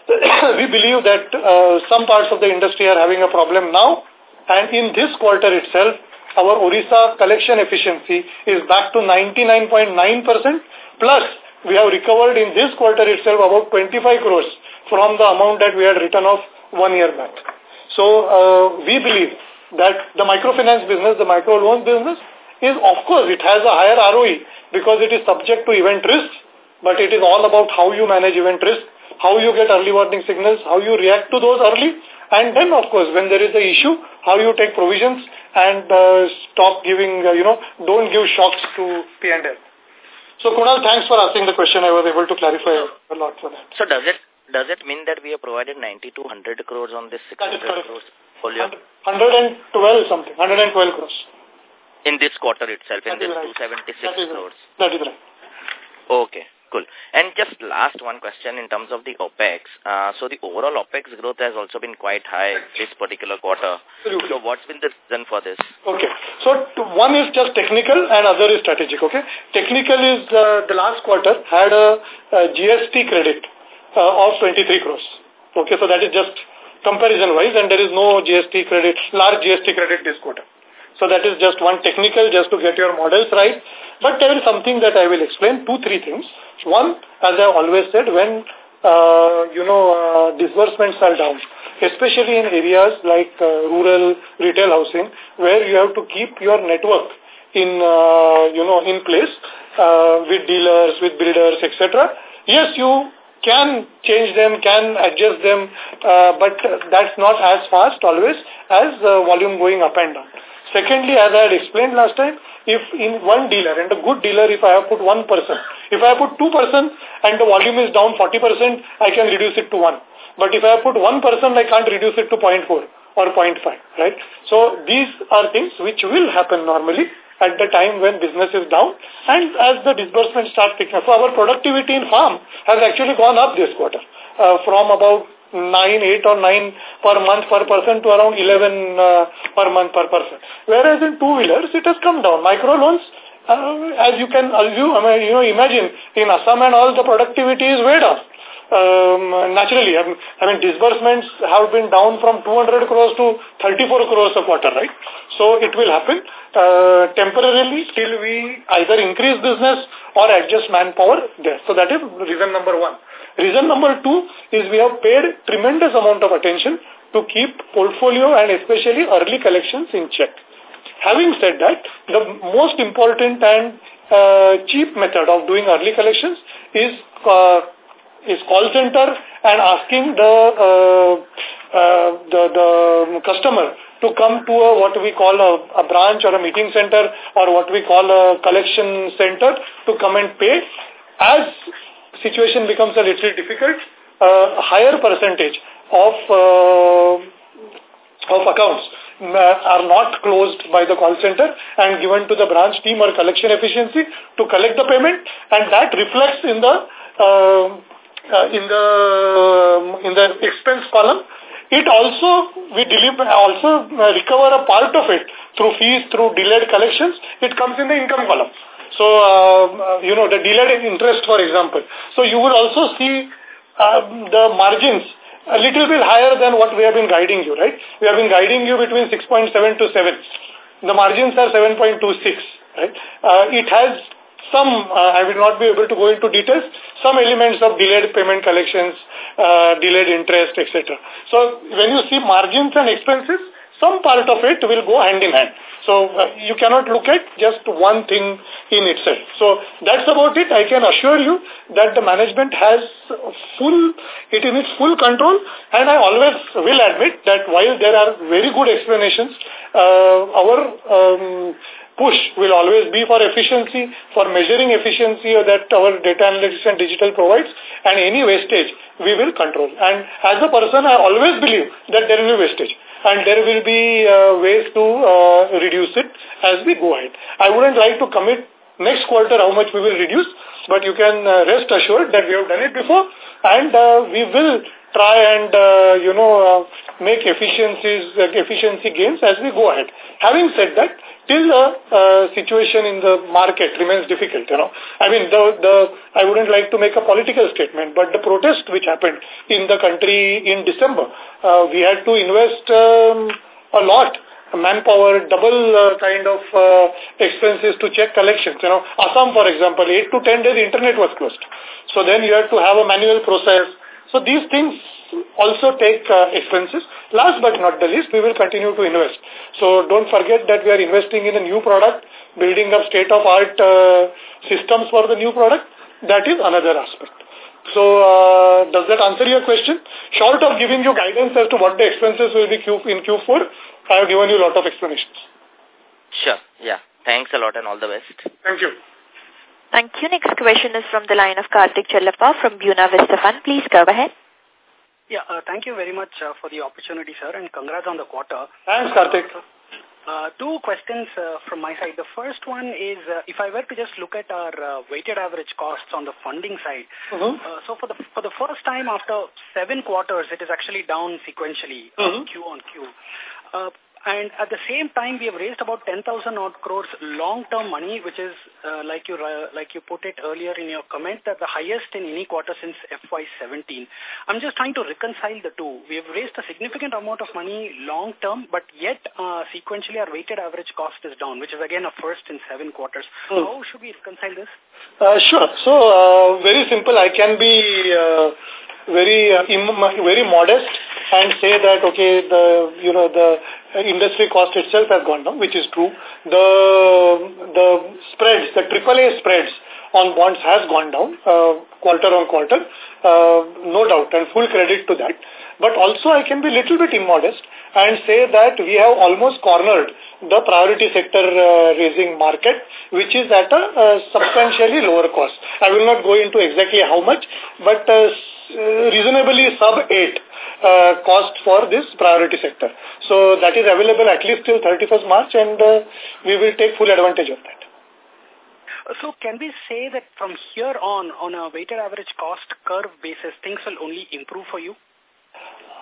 we believe that uh, some parts of the industry are having a problem now. And in this quarter itself, our Orissa collection efficiency is back to 99.9%. plus, we have recovered in this quarter itself about 25 crores from the amount that we had written off one year back. So uh, we believe that the microfinance business, the micro loan business, is of course it has a higher ROE because it is subject to event risk, but it is all about how you manage event risk, how you get early warning signals, how you react to those early, and then of course when there is the issue, how you take provisions and uh, stop giving, uh, you know, don't give shocks to P&L. So Kunal, thanks for asking the question. I was able to clarify a lot for that. So does it does it mean that we have provided 90 to 100 crores on this 600 crores folio? 112 something, 112 crores. In this quarter itself, that in this right. 276 that crores. Right. That is right. Okay. Cool. And just last one question in terms of the OPEX. Uh, so the overall OPEX growth has also been quite high this particular quarter. Absolutely. So what's been the reason for this? Okay. So one is just technical and other is strategic, okay? Technical is uh, the last quarter had a, a GST credit uh, of 23 crores. Okay, so that is just comparison-wise and there is no GST credit, large GST credit this quarter. So that is just one technical just to get your models right. But there is something that I will explain, two, three things. One, as I always said, when, uh, you know, uh, disbursements are down, especially in areas like uh, rural retail housing, where you have to keep your network in, uh, you know, in place uh, with dealers, with builders, etc. Yes, you can change them, can adjust them, uh, but that's not as fast always as uh, volume going up and down. Secondly, as I had explained last time, if in one dealer, and a good dealer, if I have put 1%, person, if I put 2% and the volume is down 40%, I can reduce it to 1. But if I put 1%, person, I can't reduce it to 0.4 or 0.5, right? So these are things which will happen normally at the time when business is down and as the disbursement starts picking up. So our productivity in farm has actually gone up this quarter uh, from about 9, 8 or 9 per month per person to around 11 uh, per month per person. Whereas in two-wheelers, it has come down. Micro loans, uh, as you can assume, I mean, you know, imagine, in Assam and all, the productivity is way down. Um, naturally, I mean, I mean, disbursements have been down from 200 crores to 34 crores a quarter, right? So it will happen uh, temporarily till we either increase business or adjust manpower there. So that is reason number one. Reason number two is we have paid tremendous amount of attention to keep portfolio and especially early collections in check. Having said that, the most important and uh, cheap method of doing early collections is uh, is call center and asking the uh, uh, the, the customer to come to a, what we call a, a branch or a meeting center or what we call a collection center to come and pay. As situation becomes a little difficult, uh, higher percentage of uh, of accounts are not closed by the call center and given to the branch team or collection efficiency to collect the payment and that reflects in the uh, uh, in the in the expense column. It also we deliver also recover a part of it through fees through delayed collections. It comes in the income column so uh, you know the delayed interest for example so you will also see uh, the margins a little bit higher than what we have been guiding you, right? We have been guiding you between 6.7 to 7. The margins are 7.26, right? Uh, it has some, uh, I will not be able to go into details, some elements of delayed payment collections, uh, delayed interest, etc. So when you see margins and expenses, some part of it will go hand in hand. So uh, you cannot look at just one thing in itself. So that's about it. I can assure you that the management has full, it in its full control and I always will admit that while there are very good explanations, uh, our um, push will always be for efficiency, for measuring efficiency that our data analytics and digital provides and any wastage we will control. And as a person, I always believe that there will be wastage and there will be uh, ways to uh, reduce it as we go ahead. I wouldn't like to commit next quarter how much we will reduce, but you can uh, rest assured that we have done it before and uh, we will try and, uh, you know, uh, make efficiencies, uh, efficiency gains as we go ahead. Having said that, till the uh, situation in the market remains difficult, you know. I mean, the, the, I wouldn't like to make a political statement, but the protest which happened in the country in December, uh, we had to invest um, a lot manpower, double uh, kind of uh, expenses to check collections. You know, Assam, for example, 8 to 10 days internet was closed. So then you have to have a manual process. So these things also take uh, expenses. Last but not the least, we will continue to invest. So don't forget that we are investing in a new product, building up state-of-art uh, systems for the new product. That is another aspect. So uh, does that answer your question? Short of giving you guidance as to what the expenses will be in Q4, I have given you a lot of explanations. Sure. Yeah. Thanks a lot and all the best. Thank you. Thank you. Next question is from the line of Karthik Chellappa from Buena Vista Fund. Please go ahead. Yeah, uh, thank you very much uh, for the opportunity, sir, and congrats on the quarter. Thanks, Karthik. Uh, two questions uh, from my side. The first one is, uh, if I were to just look at our uh, weighted average costs on the funding side, mm -hmm. uh, so for the for the first time after seven quarters, it is actually down sequentially, mm -hmm. Q on Q. Uh, and at the same time, we have raised about 10,000 odd crores long-term money, which is, uh, like you uh, like you put it earlier in your comment, that the highest in any quarter since FY17. I'm just trying to reconcile the two. We have raised a significant amount of money long-term, but yet uh, sequentially our weighted average cost is down, which is again a first in seven quarters. Mm. How should we reconcile this? Uh, sure. So, uh, very simple. I can be uh, very uh, very modest and say that okay the you know the industry cost itself has gone down which is true. The the spreads the AAA spreads on bonds has gone down uh, quarter on quarter uh, no doubt and full credit to that. But also I can be little bit immodest and say that we have almost cornered the priority sector uh, raising market, which is at a uh, substantially lower cost. I will not go into exactly how much, but uh, uh, reasonably sub 8 uh, cost for this priority sector. So that is available at least till 31st March and uh, we will take full advantage of that. So can we say that from here on, on a weighted average cost curve basis, things will only improve for you?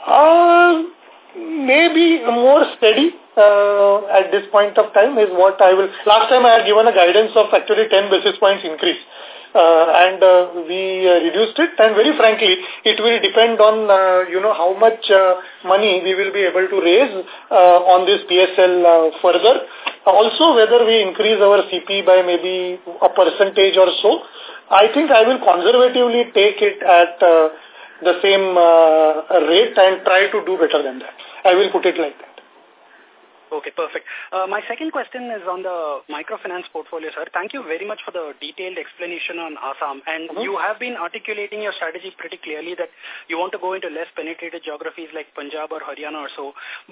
Uh, maybe more steady uh, at this point of time is what I will... Last time I had given a guidance of actually 10 basis points increase and uh, we uh, reduced it. And very frankly, it will depend on, uh, you know, how much uh, money we will be able to raise uh, on this PSL uh, further. Also, whether we increase our CP by maybe a percentage or so, I think I will conservatively take it at uh, the same uh, rate and try to do better than that. I will put it like that. Okay, perfect. Uh, my second question is on the microfinance portfolio, sir. Thank you very much for the detailed explanation on Assam. And mm -hmm. you have been articulating your strategy pretty clearly that you want to go into less penetrated geographies like Punjab or Haryana or so.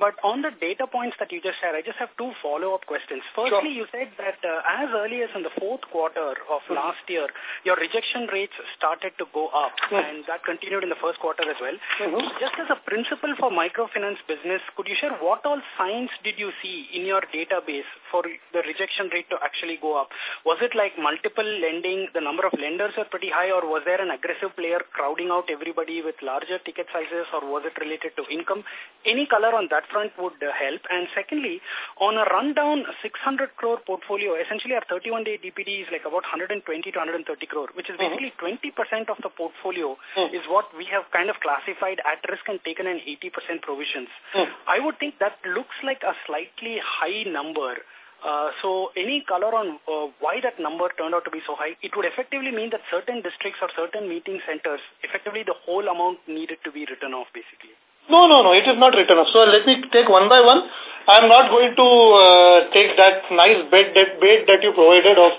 But on the data points that you just said, I just have two follow-up questions. Firstly, sure. you said that uh, as early as in the fourth quarter of mm -hmm. last year, your rejection rates started to go up, mm -hmm. and that continued in the first quarter as well. Mm-hmm. Just as a principle for microfinance business, could you share what all signs did you you see in your database for the rejection rate to actually go up? Was it like multiple lending, the number of lenders are pretty high, or was there an aggressive player crowding out everybody with larger ticket sizes, or was it related to income? Any color on that front would help. And secondly, on a rundown 600 crore portfolio, essentially our 31-day DPD is like about 120 to 130 crore, which is mm-hmm. basically 20% of the portfolio mm. is what we have kind of classified at risk and taken an 80% provisions. Mm. I would think that looks like a slightly high number. Uh, so any color on uh, why that number turned out to be so high? It would effectively mean that certain districts or certain meeting centers, effectively the whole amount needed to be written off basically. No, no, no, it is not written off. So let me take one by one. I am not going to uh, take that nice bait that, bait that you provided of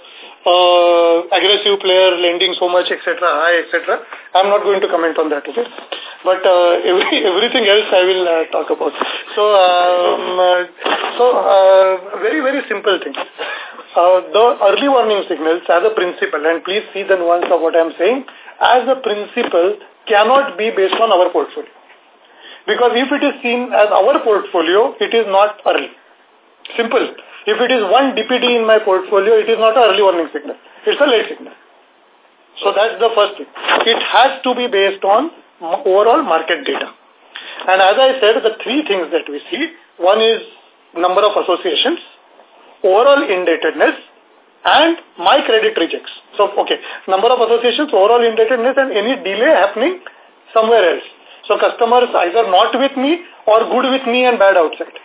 uh, aggressive player lending so much, etc., high, etc. I'm not going to comment on that, okay? But uh, every, everything else I will uh, talk about. So, um, uh, so uh, very, very simple thing. Uh, the early warning signals as a principle, and please see the nuance of what I'm saying, as a principle cannot be based on our portfolio. Because if it is seen as our portfolio, it is not early. Simple. If it is one DPD in my portfolio, it is not an early warning signal. It's a late signal. So that's the first thing. It has to be based on overall market data. And as I said, the three things that we see, one is number of associations, overall indebtedness, and my credit rejects. So, okay, number of associations, overall indebtedness, and any delay happening somewhere else. So customers either not with me or good with me and bad outside.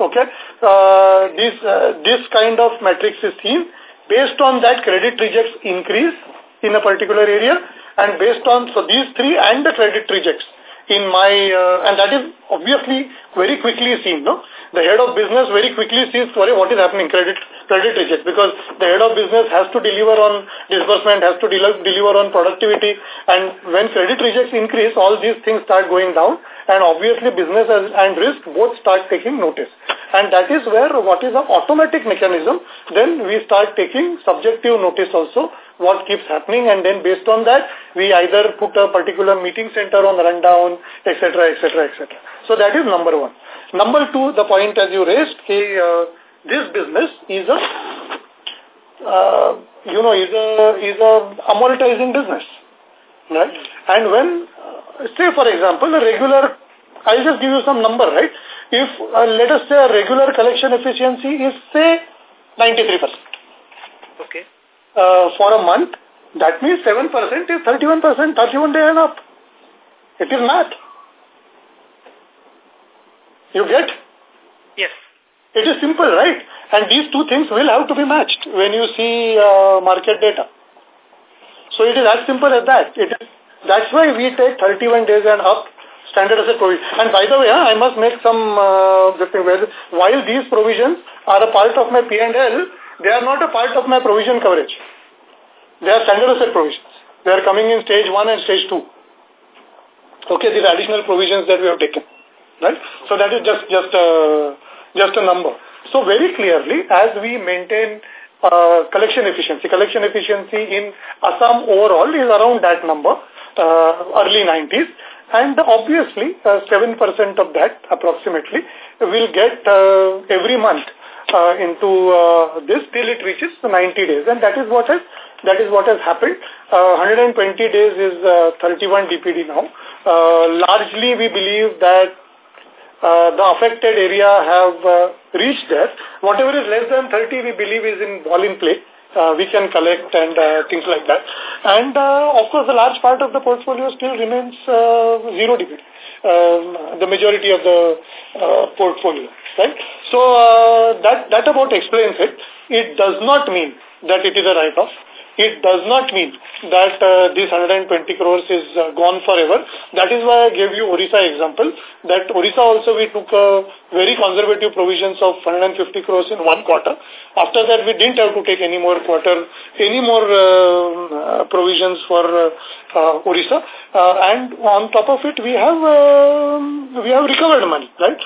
Okay, uh, this uh, this kind of matrix is seen. Based on that, credit rejects increase in a particular area, and based on so these three and the credit rejects in my uh, and that is obviously very quickly seen. No, the head of business very quickly sees what is happening credit credit reject because the head of business has to deliver on disbursement, has to deliver on productivity, and when credit rejects increase, all these things start going down, and obviously business and risk both start taking notice. And that is where what is the automatic mechanism, then we start taking subjective notice also what keeps happening and then based on that we either put a particular meeting center on rundown, etc., etc., etc. So that is number one. Number two, the point as you raised, uh, this business is a, uh, you know, is a, is a amortizing business, right? And when, uh, say for example, a regular, I'll just give you some number, right? If, uh, let us say a regular collection efficiency is, say, 93%. Okay. Uh, for a month, that means 7% is 31%, 31 day and up. It is not. You get? Yes. It is simple, right? And these two things will have to be matched when you see uh, market data. So it is as simple as that. It is, that's why we take 31 days and up standard asset provision. And by the way, I must make some, uh, while these provisions are a part of my P&L, they are not a part of my provision coverage. They are standard asset provisions. They are coming in stage 1 and stage 2. Okay, these additional provisions that we have taken right? So that is just just a, just a number. So very clearly, as we maintain uh, collection efficiency, collection efficiency in Assam overall is around that number, uh, early 90s. And obviously, 7% uh, of that approximately will get uh, every month uh, into uh, this till it reaches 90 days. And that is what has that is what has happened. Uh, 120 days is uh, 31 DPD now. Uh, largely, we believe that uh, the affected area have uh, reached there. Whatever is less than 30, we believe is in ball in play. Uh, we can collect and uh, things like that. And uh, of course, the large part of the portfolio still remains uh, zero DPD. Um, the majority of the uh, portfolio, right? So uh, that that about explains it. It does not mean that it is a write-off. It does not mean that uh, this 120 crores is uh, gone forever. That is why I gave you Orissa example. That Orissa also we took uh, very conservative provisions of 150 crores in one quarter. After that we didn't have to take any more quarter, any more uh, uh, provisions for uh, uh, Orissa. Uh, and on top of it we have uh, we have recovered money, right?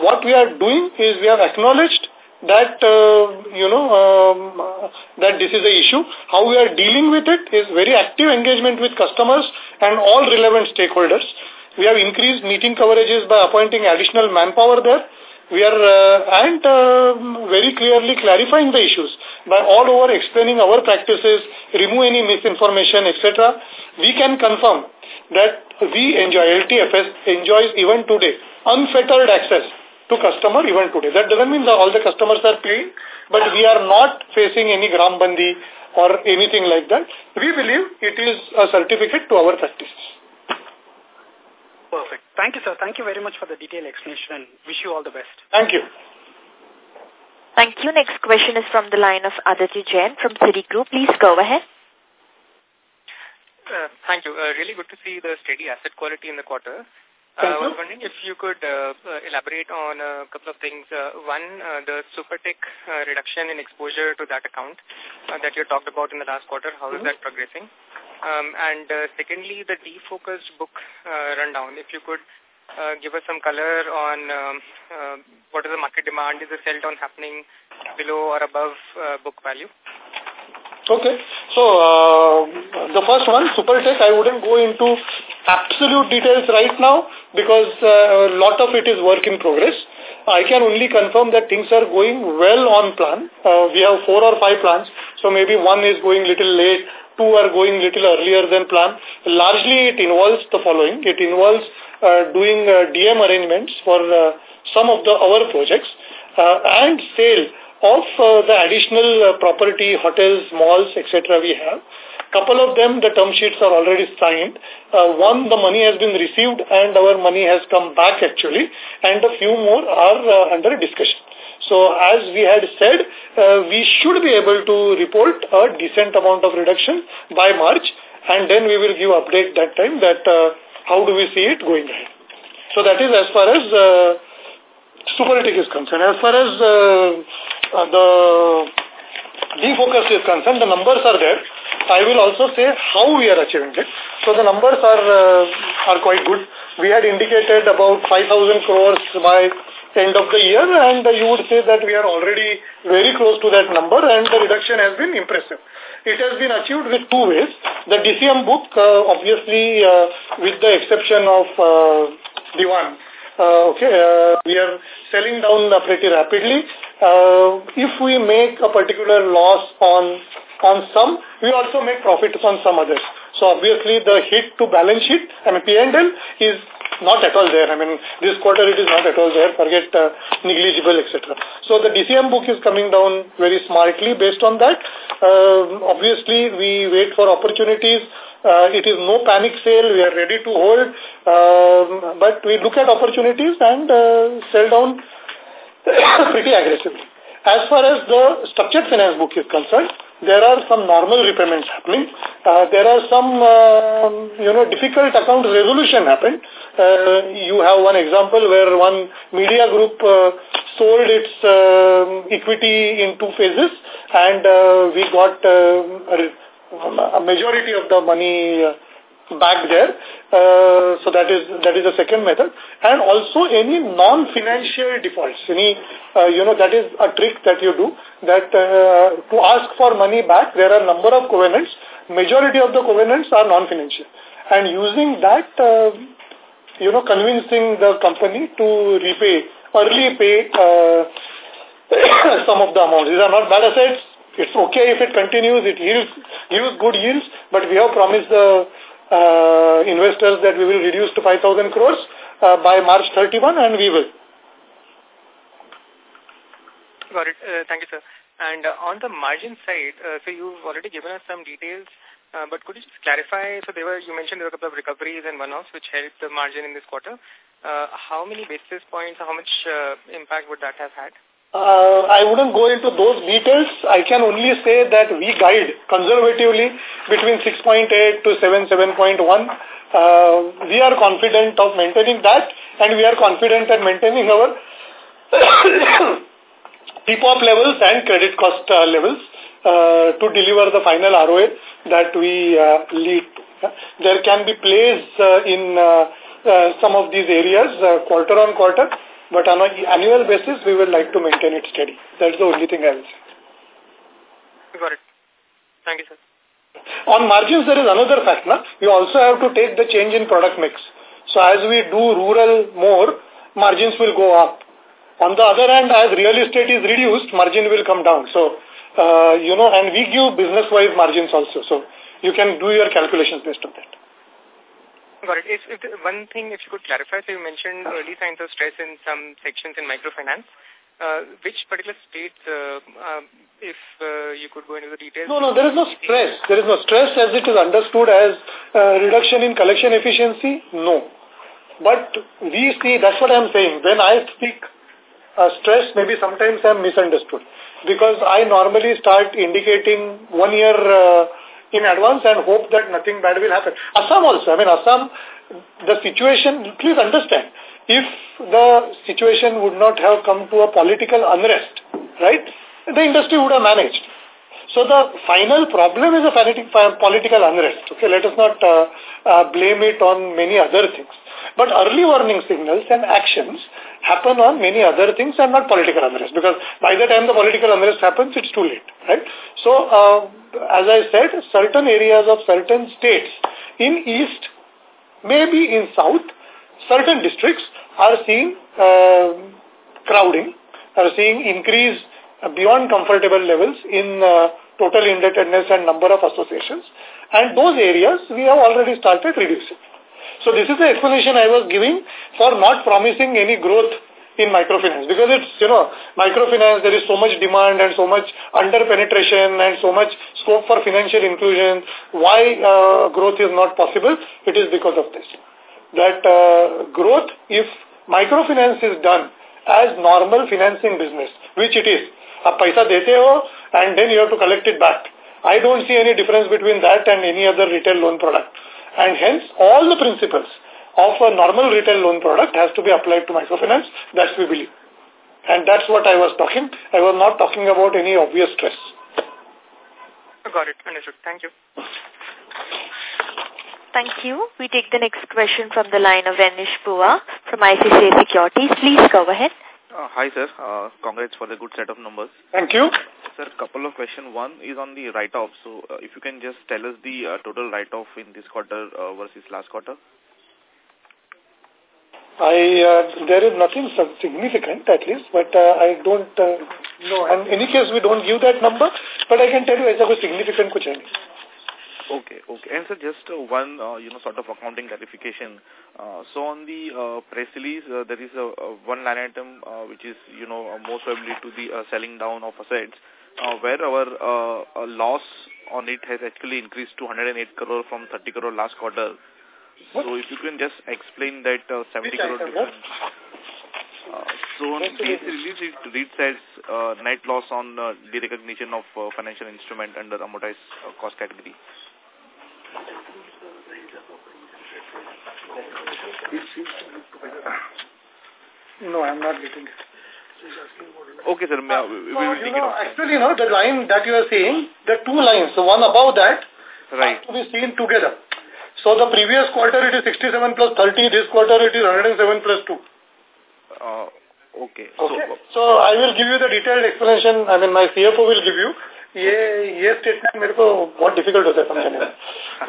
What we are doing is we have acknowledged that, uh, you know, um, that this is a issue. How we are dealing with it is very active engagement with customers and all relevant stakeholders. We have increased meeting coverages by appointing additional manpower there. We are, uh, and uh, very clearly clarifying the issues by all over explaining our practices, remove any misinformation, etc. We can confirm that we enjoy, LTFS enjoys even today unfettered access to customer even today. That doesn't mean that all the customers are paying, but we are not facing any gram bandi or anything like that. We believe it is a certificate to our practices. Perfect. Thank you, sir. Thank you very much for the detailed explanation and wish you all the best. Thank you. Thank you. Next question is from the line of Aditya Jain from Citigroup. Please go ahead. Uh, thank you. Uh, really good to see the steady asset quality in the quarter. Uh, I was wondering if you could uh, uh, elaborate on a couple of things. Uh, one, uh, the Supertech uh, reduction in exposure to that account uh, that you talked about in the last quarter. How is mm -hmm. that progressing? Um, and uh, secondly, the defocused book uh, rundown. If you could uh, give us some color on um, uh, what is the market demand? Is the sell down happening below or above uh, book value? Okay. So, uh, the first one, Supertech, I wouldn't go into absolute details right now because uh, a lot of it is work in progress. I can only confirm that things are going well on plan. Uh, we have four or five plans, so maybe one is going little late, two are going little earlier than plan. Largely, it involves the following. It involves uh, doing uh, DM arrangements for uh, some of the our projects uh, and sale of the additional property, hotels, malls, etc. we have. Couple of them, the term sheets are already signed. Uh, one, the money has been received and our money has come back actually, and a few more are uh, under discussion. So as we had said, uh, we should be able to report a decent amount of reduction by March, and then we will give update that time that uh, how do we see it going ahead. So that is as far as uh, is concerned. As far as uh, uh, the defocus is concerned, the numbers are there. I will also say how we are achieving it. So the numbers are uh, are quite good. We had indicated about 5,000 crores by end of the year and you would say that we are already very close to that number and the reduction has been impressive. It has been achieved with two ways. The DCM book, uh, obviously, uh, with the exception of uh, Dewan, uh, okay, uh, we are selling down pretty rapidly. Uh, if we make a particular loss on on some, we also make profits on some others. So obviously the hit to balance sheet, I mean P&L is not at all there. I mean, this quarter it is not at all there. Forget uh, negligible, etc. So the DCM book is coming down very smartly based on that. Uh, obviously, we wait for opportunities. Uh, it is no panic sale. We are ready to hold. Um, but we look at opportunities and uh, sell down pretty aggressively. As far as the structured finance book is concerned, there are some normal repayments happening. Uh, there are some, uh, you know, difficult account resolution happened. Uh, you have one example where one media group uh, sold its uh, equity in two phases and uh, we got uh, a majority of the money uh, back there. Uh, so that is that is the second method. And also any non-financial defaults. Any, uh, you know, that is a trick that you do that uh, to ask for money back, there are number of covenants. Majority of the covenants are non-financial. And using that, uh, you know, convincing the company to repay, early pay uh, some of the amounts. These are not bad assets. It's okay if it continues, it yields, gives good yields, but we have promised the uh, investors that we will reduce to 5,000 crores uh, by March 31 and we will. Got it. Uh, thank you, sir. And uh, on the margin side, uh, so you've already given us some details, uh, but could you just clarify, so there were, you mentioned there were a couple of recoveries and one-offs which helped the margin in this quarter. Uh, how many basis points, how much uh, impact would that have had? Uh, I wouldn't go into those details. I can only say that we guide conservatively between 6.8 to 7, 7.1. Uh, we are confident of maintaining that and we are confident at maintaining our PPOP levels and credit cost uh, levels uh, to deliver the final ROA that we uh, lead There can be plays uh, in some of these areas quarter on quarter but on an annual basis, we would like to maintain it steady. That's the only thing I will say. Got it. Thank you, sir. On margins, there is another fact. Na? We also have to take the change in product mix. So as we do rural more, margins will go up. On the other hand, as real estate is reduced, margin will come down. So, uh, you know, and we give business-wise margins also. So you can do your calculations based on that. Got it. If, if one thing, if you could clarify, so you mentioned early signs of stress in some sections in microfinance. Uh, which particular states, uh, uh, if uh, you could go into the details? No, no, there is no stress. There is no stress as it is understood as uh, reduction in collection efficiency. No. But we see, that's what I'm saying. When I speak uh, stress, maybe sometimes I'm misunderstood. Because I normally start indicating one year uh, in advance and hope that nothing bad will happen. Assam also, I mean, Assam, the situation, please understand, if the situation would not have come to a political unrest, right, the industry would have managed. So the final problem is a political unrest. Okay, let us not uh, uh, blame it on many other things. But early warning signals and actions happen on many other things and not political unrest because by the time the political unrest happens, it's too late, right? So, uh, as I said, certain areas of certain states in east, maybe in south, certain districts are seeing uh, crowding, are seeing increase beyond comfortable levels in uh, total indebtedness and number of associations. And those areas we have already started reducing. So this is the explanation I was giving for not promising any growth in microfinance because it's, you know, microfinance, there is so much demand and so much under penetration and so much scope for financial inclusion. Why uh, growth is not possible? It is because of this. That uh, growth, if microfinance is done as normal financing business, which it is, and then you have to collect it back. I don't see any difference between that and any other retail loan product. And hence, all the principles of a normal retail loan product has to be applied to microfinance. That's we believe. And that's what I was talking. I was not talking about any obvious stress. Got it. Understood. Thank you. Thank you. We take the next question from the line of Renish Bhuva from ICICI Securities. Please go ahead. Uh, hi, sir. Uh, congrats for the good set of numbers. Thank you. Sir, couple of questions. One is on the write-off. So, uh, if you can just tell us the uh, total write-off in this quarter uh, versus last quarter. I uh, there is nothing significant at least, but uh, I don't uh, know. And in any case, we don't give that number, but I can tell you it's a significant kuch Okay, okay. And so just uh, one, uh, you know, sort of accounting clarification. Uh, so on the uh, press release, uh, there is a, a one line item uh, which is, you know, uh, most probably to the uh, selling down of assets, uh, where our uh, loss on it has actually increased to 108 crore from 30 crore last quarter. What? So if you can just explain that uh, 70 which crore difference. Uh, so on this release, it reads as uh, net loss on uh, derecognition of uh, financial instrument under amortized uh, cost category. No, I'm not getting it. Okay, sir. Uh, we, will you know, Actually, you know, the line that you are seeing, the two lines, the one above that, right. to be seen together. So the previous quarter it is 67 plus 30, this quarter it is 107 plus 2. Uh, okay. Okay. So, so I will give you the detailed explanation. I mean, my CFO will give you. ये ये statement मेरे को बहुत difficult होता है समझने में.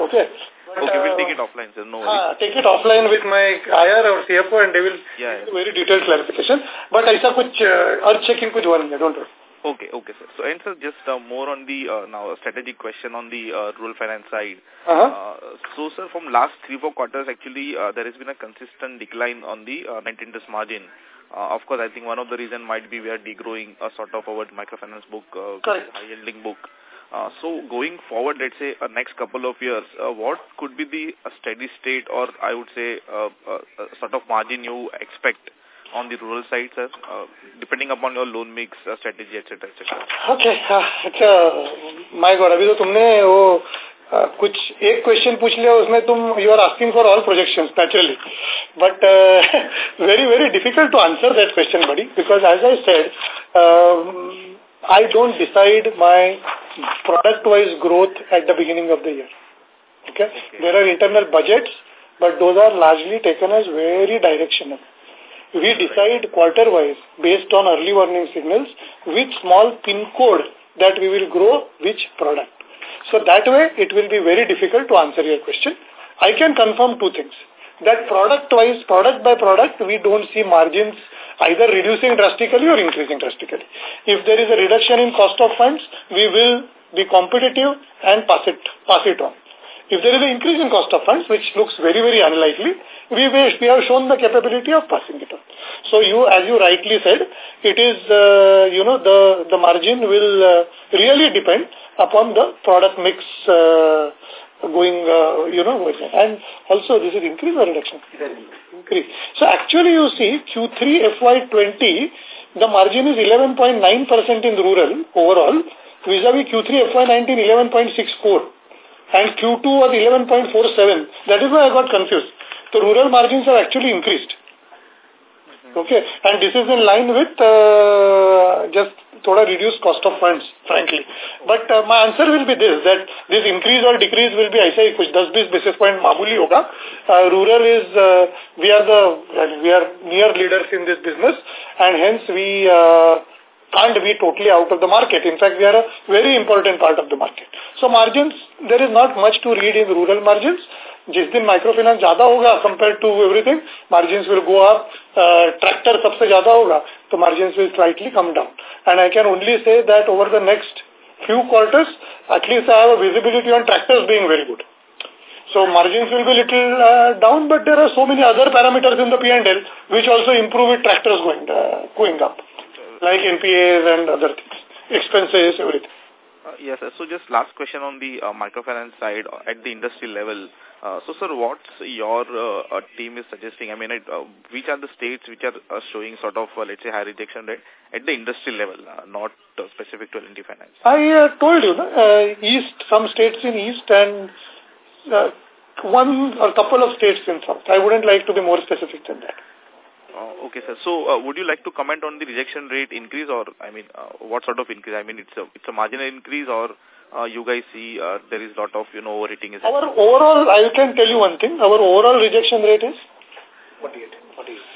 Okay. but, okay, we'll uh, take it offline, sir. No ah, worries. take it offline with my IR or CFO and they will yeah, give very detailed clarification. But aisa kuch uh, urge check kuch one don't worry. Okay, okay, sir. So, and sir, just uh, more on the uh, now strategic question on the uh, rural finance side. Uh -huh. uh, so, sir, from last three four quarters, actually, uh, there has been a consistent decline on the uh, net interest margin. Uh, of course, I think one of the reason might be we are degrowing a sort of our microfinance book, uh, high yielding book. Uh, so going forward, let's say uh, next couple of years, uh, what could be the uh, steady state or I would say uh, uh, uh, sort of margin you expect on the rural side, sir, uh, depending upon your loan mix uh, strategy, etc., etc. Okay, uh, अच्छा, my God, अभी तो तुमने वो uh, कुछ एक question पूछ लिया उसमें तुम you are asking for all projection naturally but very very difficult to answer that question buddy because as I said I don't decide my product-wise growth at the beginning of the year. Okay? okay? There are internal budgets, but those are largely taken as very directional. We decide quarter-wise, based on early warning signals, which small pin code that we will grow which product. So that way, it will be very difficult to answer your question. I can confirm two things. That product-wise, product by product, we don't see margins either reducing drastically or increasing drastically. If there is a reduction in cost of funds, we will be competitive and pass it, pass it on. If there is an increase in cost of funds, which looks very, very unlikely, we, we have shown the capability of passing it on. So you, as you rightly said, it is, uh, you know, the, the margin will uh, really depend upon the product mix uh, going, uh, you know, and also this is increase or reduction? Increase. So actually you see Q3 FY20, the margin is 11.9% in rural overall, vis-a-vis -vis Q3 FY19 11.64 and Q2 was 11.47. That is why I got confused. The rural margins have actually increased. Okay, and this is in line with uh, just thoda reduced cost of funds, frankly. But uh, my answer will be this, that this increase or decrease will be ऐसा ही कुछ 10-20 basis point मामूली होगा. Uh, rural is, uh, we are the, we are near leaders in this business and hence we uh, can't be totally out of the market. In fact, we are a very important part of the market. So margins, there is not much to read in rural margins. जिस दिन microfinance ज्यादा होगा compare to everything margin will go up tractor सबसे ज्यादा होगा the margins will slightly come down. And I can only say that over the next few quarters, at least I have a visibility on tractors being very good. So margins will be little uh, down, but there are so many other parameters in the P&L which also improve with tractors going, uh, going up, like NPAs and other things, expenses, everything. Uh, yes, sir. so just last question on the uh, microfinance side uh, at the industry level. Uh, so, sir, what your uh, uh, team is suggesting? I mean, uh, which are the states which are uh, showing sort of, uh, let's say, high rejection rate at the industry level, uh, not uh, specific to L&T Finance? I uh, told you, uh, East, some states in East and uh, one or couple of states in South. I wouldn't like to be more specific than that. Uh, okay, sir. So, uh, would you like to comment on the rejection rate increase or, I mean, uh, what sort of increase? I mean, it's a, it's a marginal increase or uh, you guys see uh, there is lot of, you know, overheating? Is our overall, I can tell you one thing, our overall rejection rate is? 48.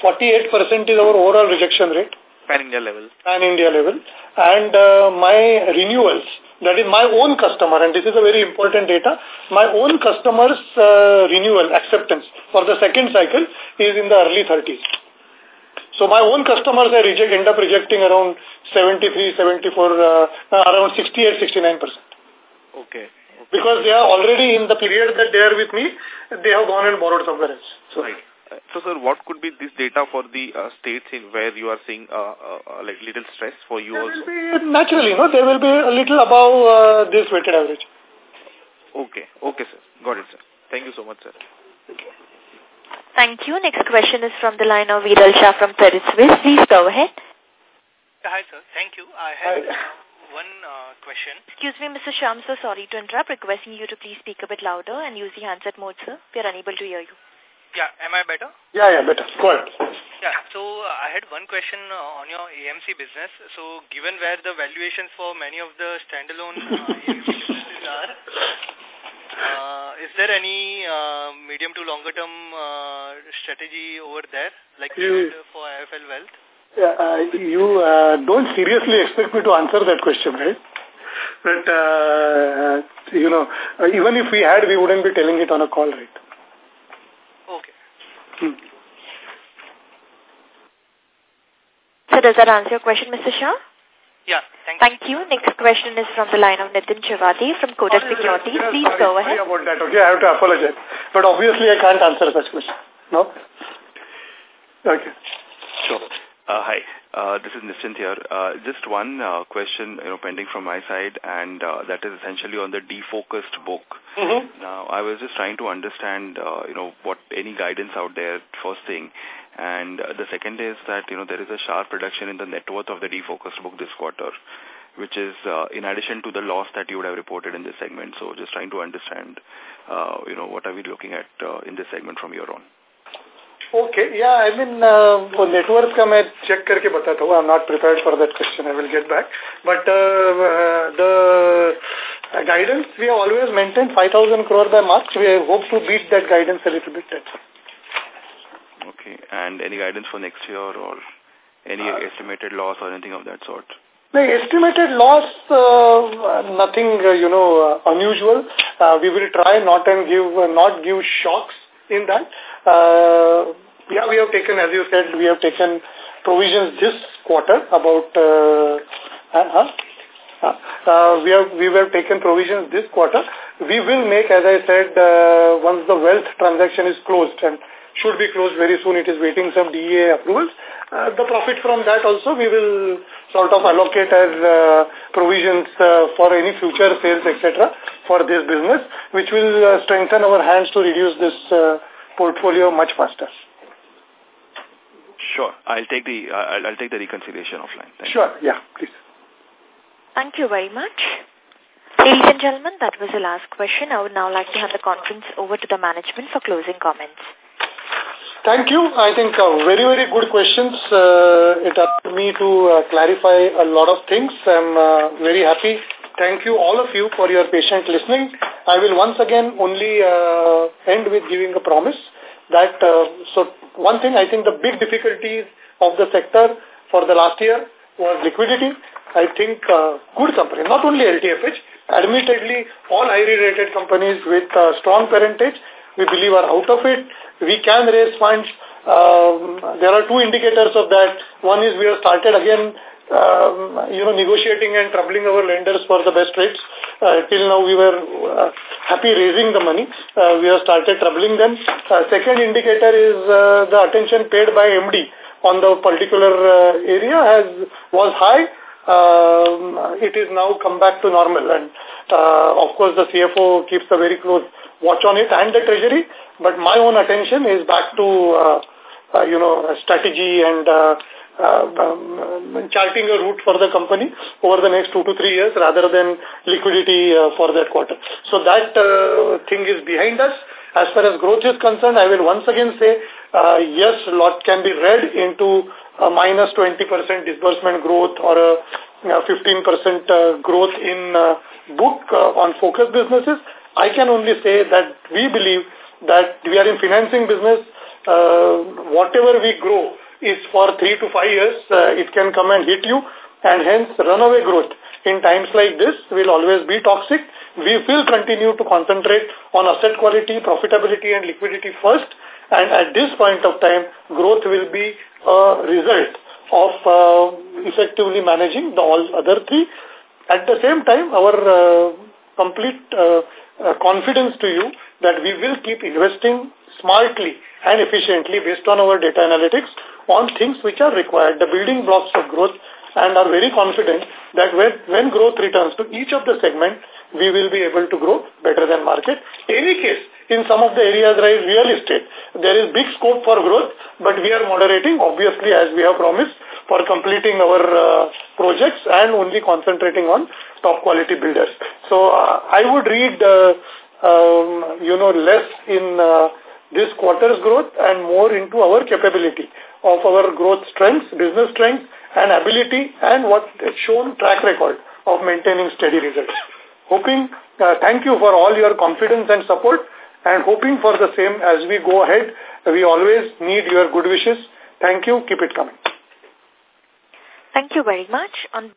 48% is our overall rejection rate. Pan-India level. Pan-India level. And uh, my renewals, that is my own customer, and this is a very important data, my own customer's uh, renewal acceptance for the second cycle is in the early 30s. So my own customers I reject, end up rejecting around 73, 74, uh, around 68, 69 percent. Okay. Because they are already in the period that they are with me, they have gone and borrowed somewhere else. So, right. Uh, so, sir, what could be this data for the uh, states in where you are seeing uh, uh, uh like little stress for you there also? Will be, naturally, no, there will be a little above uh, this weighted average. Okay. Okay, sir. Got it, sir. Thank you so much, sir. Thank you. Next question is from the line of Viral Shah from Credit Suisse. Please go ahead. Hi, sir. Thank you. I have one uh, question. Excuse me, Mr. Sham, so sorry to interrupt. Requesting you to please speak a bit louder and use the handset mode, sir. We are unable to hear you. Yeah, am I better? Yeah, yeah, better. Go ahead. Yeah, so uh, I had one question uh, on your AMC business. So given where the valuations for many of the standalone uh, AMC businesses are, uh, is there any uh, medium to longer term uh, strategy over there, like you, for IIFL Wealth? Yeah, uh, you uh, don't seriously expect me to answer that question, right? But, uh, you know, uh, even if we had, we wouldn't be telling it on a call, right? Hmm. So does that answer your question, Mr. Shah? Yeah, thank, thank you. you. Next question is from the line of Nitin Chawathe from Kotak oh, Securities. Yes, Please sorry, go ahead. Sorry about that. Okay, I have to apologize. But obviously I can't answer such question. No? Okay. Sure. Uh, hi. Uh, this is Nischint here. Uh, just one uh, question, you know, pending from my side, and uh, that is essentially on the defocused book. Mm -hmm. Now, I was just trying to understand, uh, you know, what any guidance out there, first thing. And uh, the second is that, you know, there is a sharp reduction in the net worth of the defocused book this quarter, which is uh, in addition to the loss that you would have reported in this segment. So just trying to understand, uh, you know, what are we looking at uh, in this segment from your own? Okay, yeah, I mean, uh, वो net worth का मैं check करके बताता हूँ. I'm not prepared for that question. I will get back. But uh, uh, the guidance we have always maintained 5,000 crore by March. We hope to beat that guidance a little bit. Okay, and any guidance for next year or any uh, estimated loss or anything of that sort? The estimated loss, uh, nothing, uh, you know, uh, unusual. Uh, we will try not and give, uh, not give shocks in that. Uh, yeah, we have taken, as you said, we have taken provisions this quarter about, uh, uh, uh, uh, we have we have taken provisions this quarter. We will make, as I said, uh, once the wealth transaction is closed and should be closed very soon. It is waiting some DEA approvals. Uh, the profit from that also we will sort of allocate as uh, provisions uh, for any future sales, etc. for this business, which will uh, strengthen our hands to reduce this uh, portfolio much faster. Sure. I'll take the I'll, I'll take the reconciliation offline. Thank sure. You. Yeah. Please. Thank you very much. Ladies and gentlemen, that was the last question. I would now like to hand the conference over to the management for closing comments. Thank you. I think uh, very, very good questions. Uh, it allowed me to uh, clarify a lot of things. I'm uh, very happy. Thank you all of you for your patient listening. I will once again only uh, end with giving a promise that, uh, so one thing, I think the big difficulties of the sector for the last year was liquidity. I think uh, good company, not only LTFH, admittedly all highly rated companies with uh, strong parentage, we believe are out of it. We can raise funds. Um, there are two indicators of that. One is we have started again um, you know, negotiating and troubling our lenders for the best rates. Uh, till now we were uh, happy raising the money. Uh, we have started troubling them. Second indicator is the attention paid by MD on the particular area has was high. Um, it is now come back to normal and of course the CFO keeps a very close watch on it and the treasury but my own attention is back to uh, uh, you know strategy and uh, uh, um, charting a route for the company over the next two to three years rather than liquidity uh, for that quarter. So that uh, thing is behind us. As far as growth is concerned, I will once again say, uh, yes, lot can be read into a minus 20% disbursement growth or a 15% uh, growth in uh, book uh, on focus businesses. I can only say that we believe that we are in financing business. Uh, whatever we grow, is for three to five years. Uh, it can come and hit you and hence runaway growth in times like this will always be toxic. We will continue to concentrate on asset quality, profitability and liquidity first and at this point of time growth will be a result of uh, effectively managing the all other three. At the same time, our uh, complete uh, uh, confidence to you that we will keep investing smartly and efficiently based on our data analytics on things which are required, the building blocks of growth and are very confident that when, when growth returns to each of the segment, we will be able to grow better than market. Any case, in some of the areas like real estate, there is big scope for growth, but we are moderating, obviously, as we have promised, for completing our uh, projects and only concentrating on top quality builders. So uh, I would read, uh, um, you know, less in uh, this quarter's growth and more into our capability of our growth strengths, business strengths and ability and what shown track record of maintaining steady results. Hoping, uh, thank you for all your confidence and support and hoping for the same as we go ahead. We always need your good wishes. Thank you. Keep it coming. Thank you very much. On